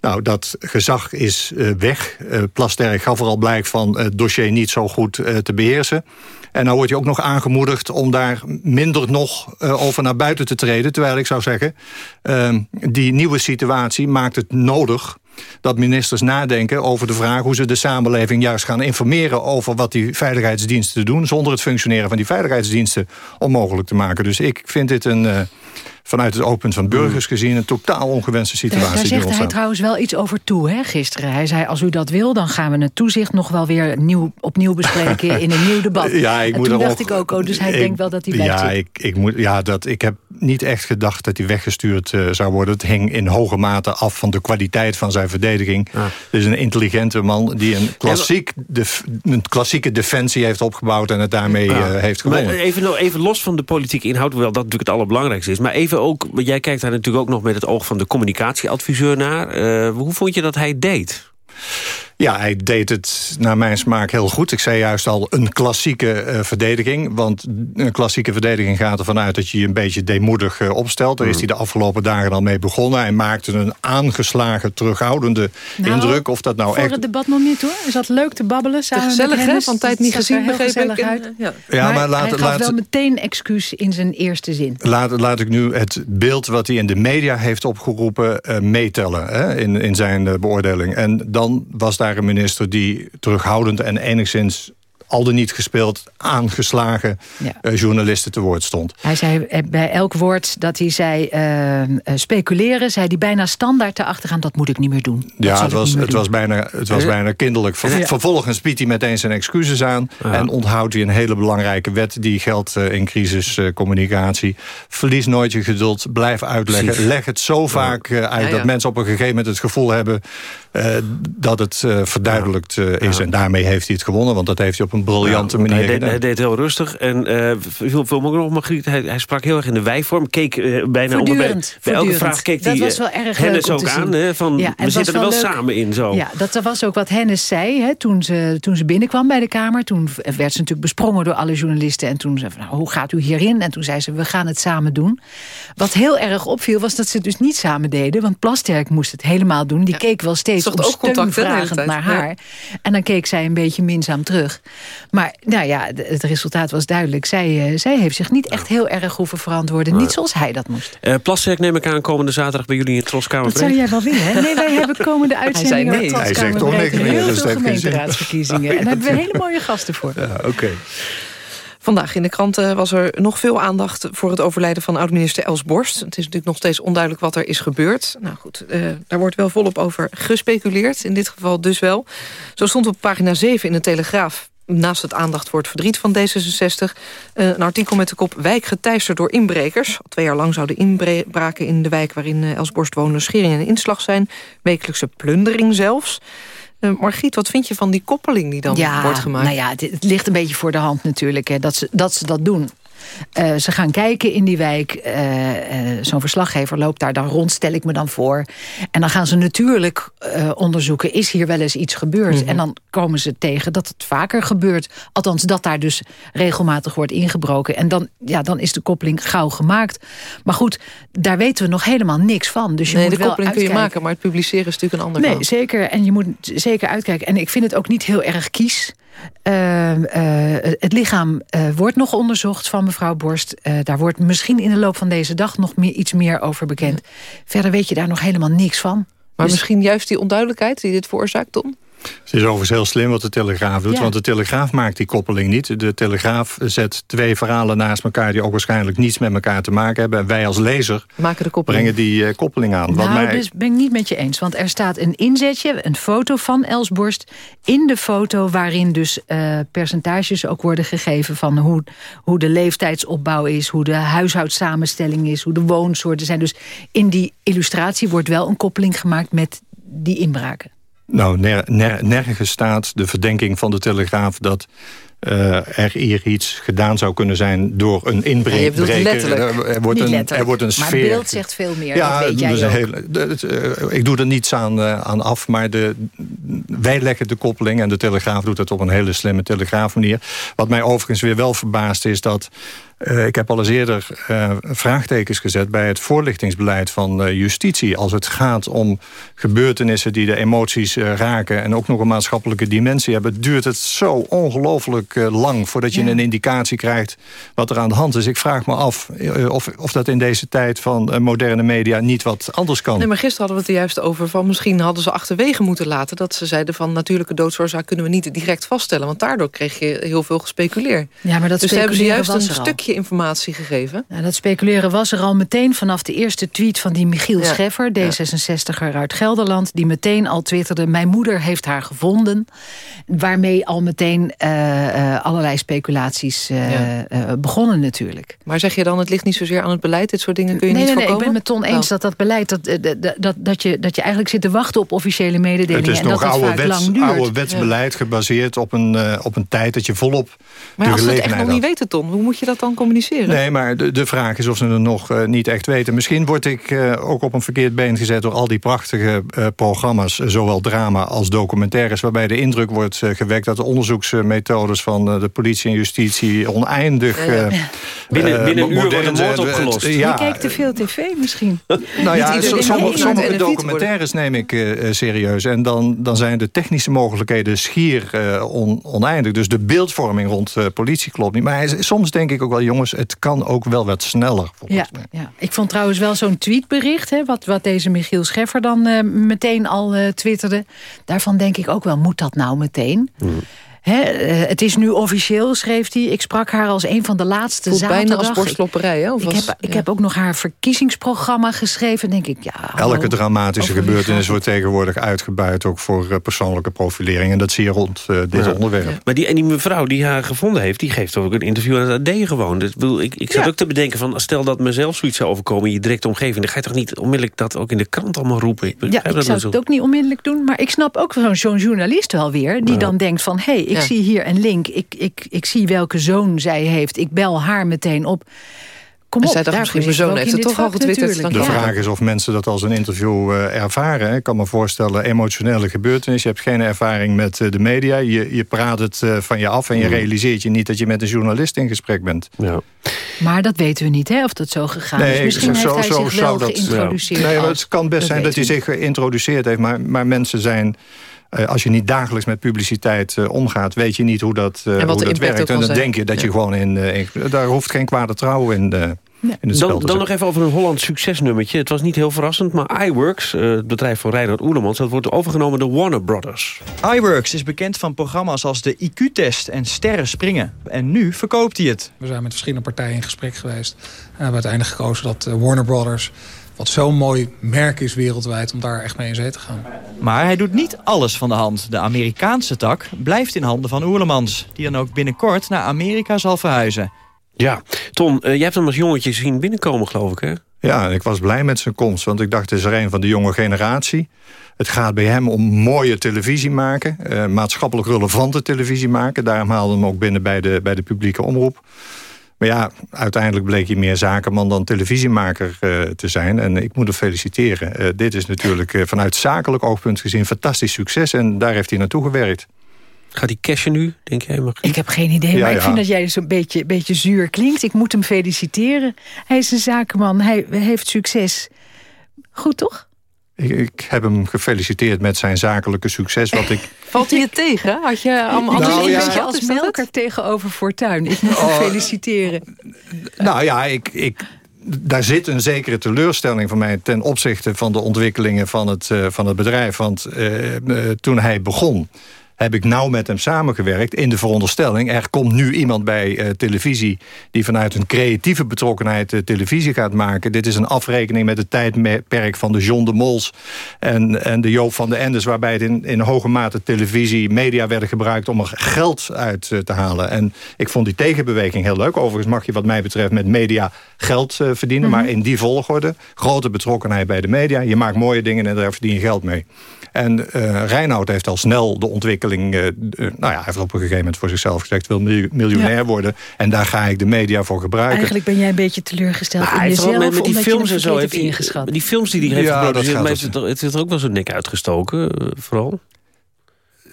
Nou, dat gezag is uh, weg. Plasterk gaf er al blijk van het dossier niet zo goed te beheersen. En nou wordt je ook nog aangemoedigd om daar minder nog over naar buiten te treden. Terwijl ik zou zeggen, ehm, die nieuwe situatie maakt het nodig dat ministers nadenken over de vraag... hoe ze de samenleving juist gaan informeren over wat die veiligheidsdiensten doen... zonder het functioneren van die veiligheidsdiensten onmogelijk te maken. Dus ik vind dit een... vanuit het oogpunt van burgers gezien... een totaal ongewenste situatie. Daar, daar zegt hij trouwens wel iets over toe, hè, gisteren. Hij zei, als u dat wil, dan gaan we het toezicht nog wel weer nieuw, opnieuw bespreken... in een nieuw debat. Ja, ik en moet toen dacht ik ook, oh, dus hij ik, denkt wel dat hij weg ja, ik, ik, moet, ja, dat, ik heb niet echt gedacht dat hij weggestuurd uh, zou worden. Het hing in hoge mate af van de kwaliteit van zijn verdediging. Ja. Is een intelligente man die een, klassiek def, een klassieke defensie heeft opgebouwd... en het daarmee ja. uh, heeft gewonnen. Maar even, even los van de politieke inhoud, hoewel dat natuurlijk het allerbelangrijkste is... maar even ook, jij kijkt daar natuurlijk ook nog met het oog van de communicatieadviseur naar. Uh, hoe vond je dat hij deed? Ja, hij deed het naar mijn smaak heel goed. Ik zei juist al een klassieke uh, verdediging. Want een klassieke verdediging gaat ervan uit dat je je een beetje deemoedig uh, opstelt. Daar is hij de afgelopen dagen al mee begonnen. Hij maakte een aangeslagen, terughoudende nou, indruk. Of dat nou voor echt... het debat nog niet hoor. Is dat leuk te babbelen samen gezellig? Van tijd niet gezien, begreep ik. Uit. Ja. Ja, maar, maar laat, hij gaf laat, wel meteen excuus in zijn eerste zin. Laat, laat ik nu het beeld wat hij in de media heeft opgeroepen uh, meetellen. Hè, in, in zijn uh, beoordeling. En dan was daar een minister die terughoudend en enigszins al dan niet gespeeld, aangeslagen ja. uh, journalisten te woord stond. Hij zei bij elk woord dat hij zei uh, uh, speculeren... zei hij bijna standaard te achtergaan, dat moet ik niet meer doen. Dat ja, het was, het, doen. was bijna, het was bijna kinderlijk. Ver, ja. Vervolgens biedt hij meteen zijn excuses aan... Ja. en onthoudt hij een hele belangrijke wet... die geldt in crisiscommunicatie. Verlies nooit je geduld, blijf uitleggen. Precies. Leg het zo vaak uit dat mensen op een gegeven moment het gevoel hebben... dat het verduidelijkt is. En daarmee heeft hij het gewonnen, want dat heeft hij op een briljante ja, manier hij deed, hij deed, heel rustig. En uh, veel, veel nog, Margriet, hij, hij, sprak heel erg in de wijvorm. Keek uh, bijna onder bij, bij elke vraag keek hij was wel erg Hennis ook aan. Hè, van, ja, we zitten er wel leuk. samen in. Zo. Ja, dat was ook wat Hennis zei hè, toen, ze, toen ze binnenkwam bij de Kamer. Toen werd ze natuurlijk besprongen door alle journalisten. En toen zei ze, nou, hoe gaat u hierin? En toen zei ze, we gaan het samen doen. Wat heel erg opviel, was dat ze het dus niet samen deden. Want Plasterk moest het helemaal doen. Die ja. keek wel steeds steun vragend naar haar. Ja. En dan keek zij een beetje minzaam terug. Maar nou ja, het resultaat was duidelijk. Zij, uh, zij heeft zich niet echt heel erg hoeven verantwoorden. Nee. Niet zoals hij dat moest. Uh, Plasterk neem ik aan komende zaterdag bij jullie in het Troskamer. Dat zou jij wel willen, hè? Nee, wij hebben komende uitzendingen hij, nee. hij zegt toch niks meer. Heel dus veel gemeenteraadsverkiezingen. En daar hebben we hele mooie gasten voor. Ja, oké. Okay. Vandaag in de kranten was er nog veel aandacht voor het overlijden van oud-minister Els Borst. Het is natuurlijk nog steeds onduidelijk wat er is gebeurd. Nou goed, uh, daar wordt wel volop over gespeculeerd. In dit geval dus wel. Zo stond op pagina 7 in de Telegraaf naast het aandacht voor het verdriet van D66... een artikel met de kop Wijk geteisterd door inbrekers. Al twee jaar lang zouden inbraken in de wijk waarin Elsborst woonde... schering en inslag zijn, wekelijkse plundering zelfs. Uh, Margriet, wat vind je van die koppeling die dan ja, wordt gemaakt? Nou ja, het, het, ligt een beetje voor de hand natuurlijk hè, dat, ze, dat ze dat doen. Uh, ze gaan kijken in die wijk. Uh, uh, Zo'n verslaggever loopt daar dan rond, stel ik me dan voor. En dan gaan ze natuurlijk onderzoeken... is hier wel eens iets gebeurd? Mm -hmm. En dan komen ze tegen dat het vaker gebeurt. Althans, dat daar dus regelmatig wordt ingebroken. En dan, ja, dan is de koppeling gauw gemaakt. Maar goed, daar weten we nog helemaal niks van. Dus je nee, moet de wel koppeling uitkijken. kun je maken, maar het publiceren is natuurlijk een ander Nee, verhaal. zeker. En je moet zeker uitkijken. En ik vind het ook niet heel erg kies... Uh, uh, het lichaam uh, wordt nog onderzocht van mevrouw Borst. daar wordt misschien in de loop van deze dag nog meer, iets meer over bekend. Verder weet je daar nog helemaal niks van. Maar dus... misschien juist die onduidelijkheid die dit veroorzaakt, Tom? Het is overigens heel slim wat de Telegraaf doet. Ja. Want de Telegraaf maakt die koppeling niet. De Telegraaf zet twee verhalen naast elkaar... die ook waarschijnlijk niets met elkaar te maken hebben. En wij als lezer Maken de koppeling. brengen die eh, koppeling aan. Nou, mij- dus ben ik niet met je eens. Want er staat een inzetje, een foto van Elsborst... in de foto waarin dus eh, percentages ook worden gegeven... van hoe, hoe de leeftijdsopbouw is, hoe de huishoudsamenstelling is... hoe de woonsoorten zijn. Dus in die illustratie wordt wel een koppeling gemaakt met die inbraken. Nou, ner- ner- nergens staat de verdenking van de Telegraaf... dat eh, er hier iets gedaan zou kunnen zijn door een inbreker. Ja, je bedoelt letterlijk. Er, wordt Niet een, letterlijk. er wordt een Maar sfeer... beeld zegt veel meer, Ja, dat weet jij dat hele- het, eh, ik doe er niets aan, eh, aan af, maar de, wij leggen de koppeling... en de Telegraaf doet het op een hele slimme Telegraafmanier. Wat mij overigens weer wel verbaast is dat... eh, ik heb al eens eerder eh, vraagtekens gezet bij het voorlichtingsbeleid van eh, justitie. Als het gaat om gebeurtenissen die de emoties eh, raken... en ook nog een maatschappelijke dimensie hebben... duurt het zo ongelooflijk eh, lang voordat je Ja. een indicatie krijgt... wat er aan de hand is. Ik vraag me af of, of dat in deze tijd van moderne media niet wat anders kan. Nee, maar gisteren hadden we het er juist over van misschien hadden ze achterwege moeten laten. Dat ze zeiden van natuurlijke doodsoorzaak kunnen we niet direct vaststellen. Want daardoor kreeg je heel veel gespeculeer. Ja, maar dat dus hebben ze juist een al. Stukje informatie gegeven. Nou, dat speculeren was er al meteen vanaf de eerste tweet van die Michiel Ja. Scheffer, D66er uit Gelderland, die meteen al twitterde, mijn moeder heeft haar gevonden. Waarmee al meteen eh, eh, allerlei speculaties eh, Ja. eh, begonnen natuurlijk. Maar zeg je dan, het ligt niet zozeer aan het beleid? Dit soort dingen kun je nee, niet nee, nee, ik voorkomen? ben het met Ton eens Wel. dat dat beleid, dat, dat, dat, dat, je, dat je eigenlijk zit te wachten op officiële mededelingen. Het is en nog dat dat vaak ouderwets, lang duurt. ouderwets beleid gebaseerd op een, eh, op een tijd dat je volop Maar de als het echt nog niet weten, Ton, hoe moet je dat dan communiceren? Nee, maar de, de vraag is of ze het nog eh, niet echt weten. Misschien word ik eh, ook op een verkeerd been gezet... door al die prachtige eh, programma's, zowel drama als documentaires... waarbij de indruk wordt eh, gewekt dat de onderzoeksmethodes... van eh, de politie en justitie oneindig... Ja, ja. eh, Binnen- binnen een uur wordt een moord. Het- opgelost. ja, je kijkt te veel tv misschien. nou ja, sommige, documentaires neem ik serieus. En dan, dan zijn de technische mogelijkheden schier eh, on- oneindig. Dus de beeldvorming rond eh, politie klopt niet. Maar hij soms denk ik ook wel, jongens, het kan ook wel wat sneller. Ja, ja, ik vond trouwens wel zo'n tweetbericht... Hè, wat, wat deze Michiel Scheffer dan eh, meteen al eh, twitterde. Daarvan denk ik ook wel, moet dat nou meteen? Hmm. Hè, eh, het is nu officieel, schreef hij. Ik sprak haar als een van de laatste Voelt bijna als borstlopperij, hè? Of Ik, heb, ik heb ook nog haar verkiezingsprogramma geschreven. denk ik, ja, hallo, Elke dramatische gebeurtenis wordt tegenwoordig uitgebuit... ook voor eh, persoonlijke profilering. En dat zie je rond eh, dit Ja. onderwerp. Maar die, en die mevrouw die haar gevonden heeft... die geeft ook een interview aan het AD gewoon. Dus, ik bedoel, ik, ik zat Ja. ook te bedenken van... stel dat mezelf zoiets zou overkomen in je directe omgeving... dan ga je toch niet onmiddellijk dat ook in de krant allemaal roepen? Ik Ja, ik dat zou het ook niet onmiddellijk doen. Maar ik snap ook zo'n zo'n journalist wel weer. Die Ja. dan denkt van, hé, hey, ik Ja. zie hier een link. Ik, ik, ik zie welke zoon zij heeft. Ik bel haar meteen op. Kom En op, zij dacht misschien, mijn zoon heeft het toch al getwitterd. De Ja. vraag is of mensen dat als een interview eh, ervaren. Ik kan me voorstellen, emotionele gebeurtenis. Je hebt geen ervaring met eh, de media. Je, je praat het eh, van je af en je realiseert je niet... dat je met een journalist in gesprek bent. Ja. Maar dat weten we niet, hè, of dat zo gegaan is. Misschien heeft hij zich wel geïntroduceerd Nee, als- het kan best dat zijn dat hij zich geïntroduceerd heeft. Maar, maar mensen zijn... eh, als je niet dagelijks met publiciteit eh, omgaat... weet je niet hoe dat, eh, hoe dat werkt. En dan zijn. denk je dat je Ja. gewoon in, eh, in- Daar hoeft geen kwade trouw in, spel Dan, dan nog even over een Hollands succesnummertje. Het was niet heel verrassend, maar iWorks, eh, het bedrijf van Reinhard Oerlemans... dat wordt overgenomen door Warner Brothers. iWorks is bekend van programma's als de IQ-test en Sterren Springen. En nu verkoopt hij het. We zijn met verschillende partijen in gesprek geweest. En hebben uiteindelijk gekozen dat Warner Brothers... wat zo'n mooi merk is wereldwijd, om daar echt mee in zee te gaan. Maar hij doet niet alles van de hand. De Amerikaanse tak blijft in handen van Oerlemans. Die dan ook binnenkort naar Amerika zal verhuizen. Ja, Ton, eh, jij hebt hem als jongetje zien binnenkomen, geloof ik, hè? Ja, ik was blij met zijn komst. Want ik dacht, het is er een van de jonge generatie. Het gaat bij hem om mooie televisie maken. eh, maatschappelijk relevante televisie maken. Daarom haalde hem ook binnen bij de, bij de publieke omroep. Maar ja, uiteindelijk bleek hij meer zakenman dan televisiemaker eh, te zijn. En ik moet hem feliciteren. Eh, dit is natuurlijk eh, vanuit zakelijk oogpunt gezien fantastisch succes. En daar heeft hij naartoe gewerkt. Gaat hij cashen nu, denk jij? Ik heb geen idee, Ja, maar ik vind dat jij zo'n beetje, beetje zuur klinkt. Ik moet hem feliciteren. Hij is een zakenman, hij heeft succes. Goed, toch? Ik, ik heb hem gefeliciteerd met zijn zakelijke succes. Wat ik Valt hij het tegen? Had je allemaal Nou, anders ja. ingeschat? beetje als melker tegenover Fortuin. Ik moet hem Oh. feliciteren. Nou ja, ik, ik, daar zit een zekere teleurstelling van mij... ten opzichte van de ontwikkelingen van het, eh, van het bedrijf. Want eh, eh, toen hij begon heb ik nauw met hem samengewerkt in de veronderstelling... er komt nu iemand bij uh, televisie die vanuit een creatieve betrokkenheid uh, televisie gaat maken. Dit is een afrekening met het tijdperk van de John de Mols en, en de Joop van de Endes... waarbij het in, in hoge mate televisie, media werden gebruikt om er geld uit uh, te halen. En ik vond die tegenbeweging heel leuk. Overigens mag je wat mij betreft met media geld verdienen... Mm -hmm. maar in die volgorde, grote betrokkenheid bij de media. Je maakt mooie dingen en daar verdien je geld mee. En Reinoud heeft al snel de ontwikkeling... Uh, uh, nou ja, hij heeft op een gegeven moment voor zichzelf gezegd... wil miljonair ja. worden en daar ga ik de media voor gebruiken. Eigenlijk ben jij een beetje teleurgesteld nou, in jezelf... Met, met die films en zo heeft ingeschat. Die films die hij heeft ja, geproduceerd... heeft het, het er ook wel zijn nek uitgestoken, vooral.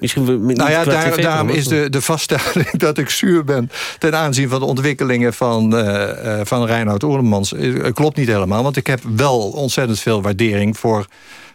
Misschien nou ja, daar, daarom is de, de vaststelling dat ik zuur ben... ten aanzien van de ontwikkelingen van, uh, van Reinoud Oerlemans... klopt niet helemaal, want ik heb wel ontzettend veel waardering... voor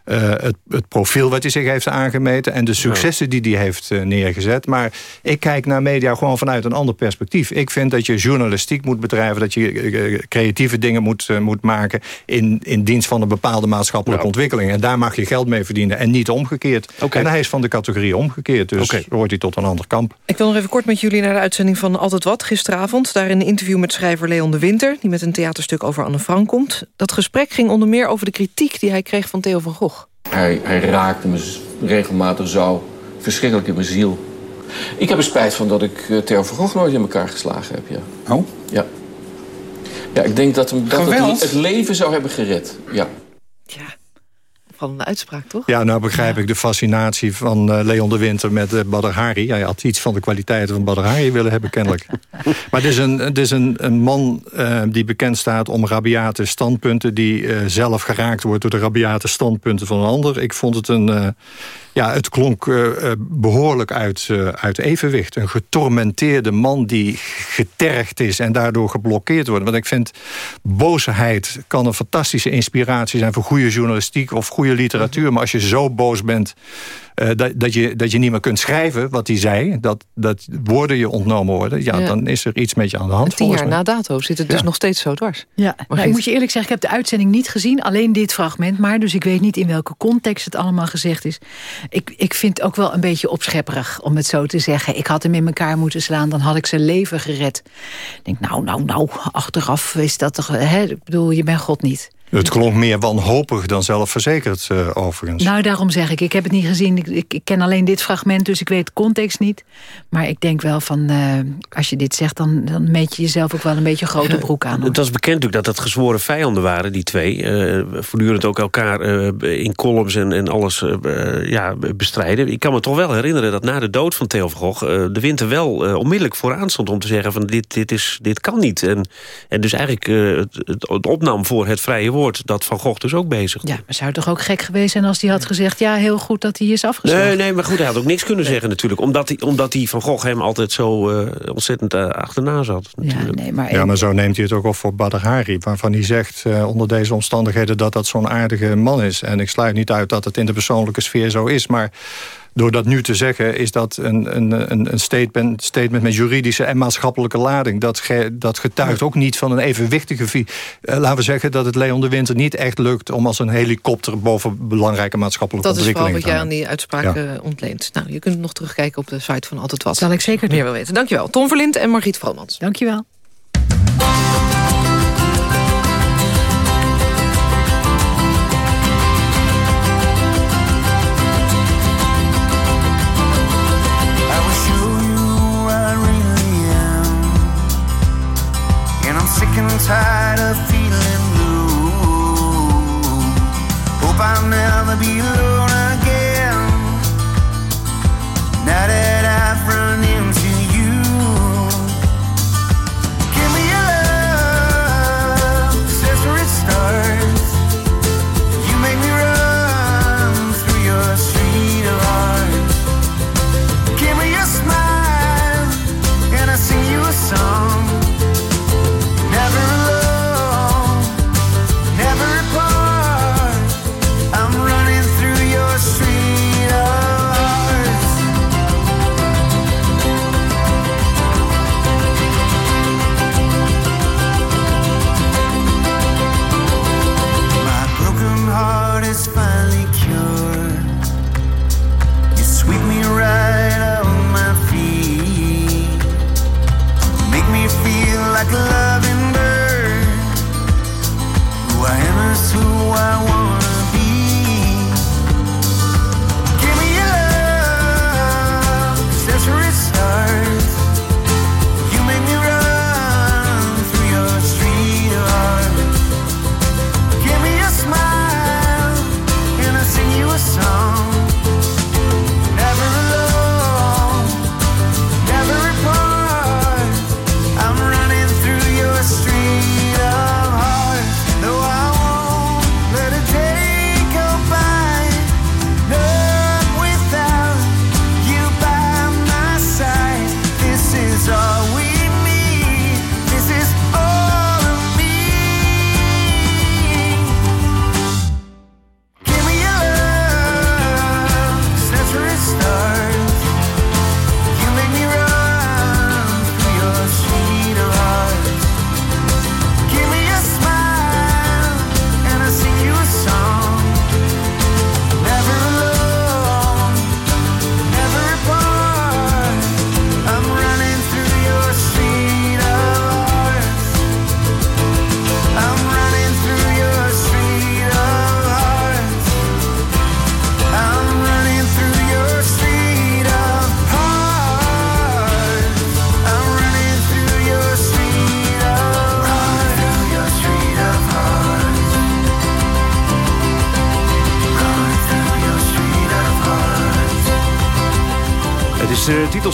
uh, het, het, profiel wat hij zich heeft aangemeten... en de successen die hij heeft uh, neergezet. Maar ik kijk naar media gewoon vanuit een ander perspectief. Ik vind dat je journalistiek moet bedrijven... dat je uh, creatieve dingen moet, moet maken... In, in dienst van een bepaalde maatschappelijke ja. ontwikkeling. En daar mag je geld mee verdienen en niet omgekeerd. Okay. En hij is van de categorie omgekeerd. Dus okay. hoort hij tot een ander kamp. Ik wil nog even kort met jullie naar de uitzending van Altijd Wat gisteravond. Daar een interview met schrijver Leon de Winter... die met een theaterstuk over Anne Frank komt. Dat gesprek ging onder meer over de kritiek die hij kreeg van Theo van Gogh. Hij, hij raakte me regelmatig zo verschrikkelijk in mijn ziel. Ik heb er spijt van dat ik uh, Theo van Gogh nooit in elkaar geslagen heb, ja. Oh? Ja. Ja, ik denk dat hem dat het, het leven zou hebben gered, ja. Van een uitspraak, toch? Ja, nou begrijp ja. ik de fascinatie van uh, Leon de Winter met uh, Badr Hari. Hij had iets van de kwaliteiten van Badr Hari willen hebben, kennelijk. maar het is een, het is een, een man uh, die bekend staat om rabiate standpunten... die zelf geraakt wordt door de rabiate standpunten van een ander. Ik vond het een... ja, het klonk behoorlijk uit, uit evenwicht. Een getormenteerde man die getergd is en daardoor geblokkeerd wordt. Want ik vind, boosheid kan een fantastische inspiratie zijn... voor goede journalistiek of goede literatuur. Maar als je zo boos bent uh, dat, dat, je, dat je niet meer kunt schrijven wat hij zei... dat, dat woorden je ontnomen worden... Ja, ja, dan is er iets met je aan de hand. Tien jaar na dato zit het dus nog steeds zo dwars. Ja, nou, ik moet je eerlijk zeggen, ik heb de uitzending niet gezien. Alleen dit fragment maar. Dus ik weet niet in welke context het allemaal gezegd is. Ik, ik vind het ook wel een beetje opschepperig om het zo te zeggen. Ik had hem in elkaar moeten slaan, dan had ik zijn leven gered. Ik denk, nou, nou, nou, achteraf is dat toch... Hè? Ik bedoel, je bent God niet. Het klonk meer wanhopig dan zelfverzekerd, uh, overigens. Nou, daarom zeg ik. Ik heb het niet gezien. Ik, ik, ik, ken alleen dit fragment, dus ik weet de context niet. Maar ik denk wel van, uh, als je dit zegt... Dan, dan meet je jezelf ook wel een beetje grote broek aan. Hoor. Het was bekend natuurlijk dat het gezworen vijanden waren, die twee. Uh, voortdurend ook elkaar in columns en, en alles ja, bestrijden. Ik kan me toch wel herinneren dat na de dood van Theo van Gogh... de winter wel onmiddellijk vooraan stond om te zeggen... van dit, dit, is, dit kan niet. En, en dus eigenlijk het, het opnam voor het vrije woord dat Van Gogh dus ook bezig. Ja, maar zou het toch ook gek geweest zijn als hij had gezegd... ja, heel goed dat hij is afgeslagen. Nee, nee, maar goed, hij had ook niks kunnen zeggen natuurlijk. Omdat hij, omdat hij Van Gogh hem altijd zo uh, ontzettend uh, achterna zat. Natuurlijk. Ja, nee, maar, ja, maar zo neemt hij het ook op voor Badr Hari. Waarvan hij zegt uh, onder deze omstandigheden dat dat zo'n aardige man is. En ik sluit niet uit dat het in de persoonlijke sfeer zo is. Maar door dat nu te zeggen, is dat een, een, een statement, statement met juridische en maatschappelijke lading. Dat, ge, dat getuigt ook niet van een evenwichtige... Uh, laten we zeggen dat het Leon de Winter niet echt lukt... om als een helikopter boven belangrijke maatschappelijke dat ontwikkelingen te Dat is vooral wat jij aan die uitspraak ja. ontleent. Nou, je kunt nog terugkijken op de site van Altijd Wat. Zal ik zeker meer wil weten. Dankjewel. Tom Verlind en Margriet Vromans. Dankjewel.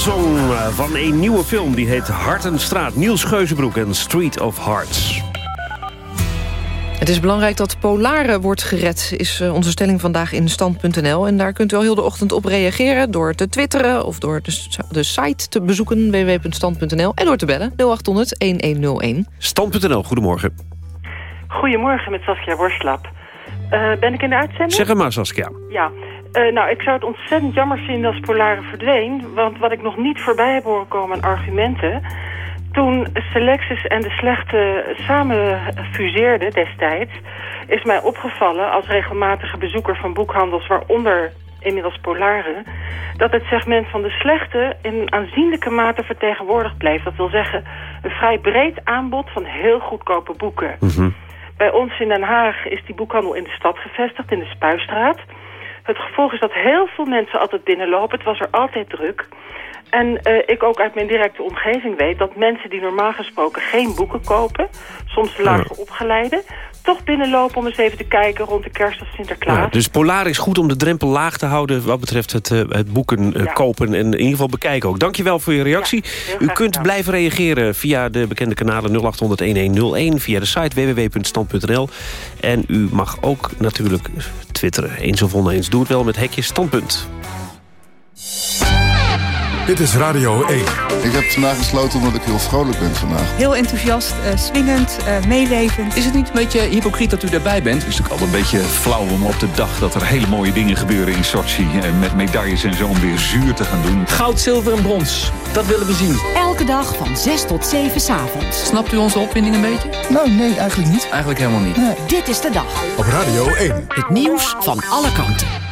Titelsong eh, van een nieuwe film. Die heet Hartenstraat. Niels Geuzenbroek en Street of Hearts. Het is belangrijk dat Polare wordt gered, is eh, onze stelling vandaag in stand.nl. En daar kunt u al heel de ochtend op reageren door te twitteren... of door de, de site te bezoeken, www.stand.nl... en door te bellen, 0800-1101. Stand.nl, goedemorgen. Goedemorgen met Saskia Worslap. Eh, ben ik in de uitzending? Zeg het maar, Saskia. Ja. Eh, nou, ik zou het ontzettend jammer vinden als Polare verdween. Want wat ik nog niet voorbij heb horen komen aan argumenten... toen Selexis en de Slechte samen fuseerden destijds... is mij opgevallen als regelmatige bezoeker van boekhandels... waaronder inmiddels Polare... dat het segment van de Slechte in aanzienlijke mate vertegenwoordigd bleef. Dat wil zeggen, een vrij breed aanbod van heel goedkope boeken. Bij ons in Den Haag is die boekhandel in de stad gevestigd, in de Spuistraat. Het gevolg is dat heel veel mensen altijd binnenlopen. Het was er altijd druk. En eh, ik ook uit mijn directe omgeving weet dat mensen die normaal gesproken geen boeken kopen... soms lager opgeleide, toch binnenlopen om eens even te kijken rond de kerst of Sinterklaas. Ja, dus Polar is goed om de drempel laag te houden... wat betreft het, eh, het boeken eh, kopen en in ieder geval bekijken ook. Dankjewel voor je reactie. U kunt blijven reageren via de bekende kanalen 0800-1101... via de site www.stand.nl. En u mag ook natuurlijk twitteren. Eens of oneens. Doe het wel met hekje standpunt. Dit is Radio 1. Ik heb vandaag gesloten omdat ik heel vrolijk ben vandaag. Heel enthousiast, eh, swingend, eh, meelevend. Is het niet een beetje hypocriet dat u daarbij bent? Het is natuurlijk al een beetje flauw om op de dag dat er hele mooie dingen gebeuren in Sochi... eh, met medailles en zo om weer zuur te gaan doen. Goud, zilver en brons. Dat willen we zien. Elke dag van 6 tot 7 s'avonds. Snapt u onze opwinding een beetje? Nou, nee, eigenlijk niet. Eigenlijk helemaal niet. Dit is de dag. Op Radio 1. Het nieuws van alle kanten.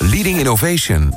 leading innovation.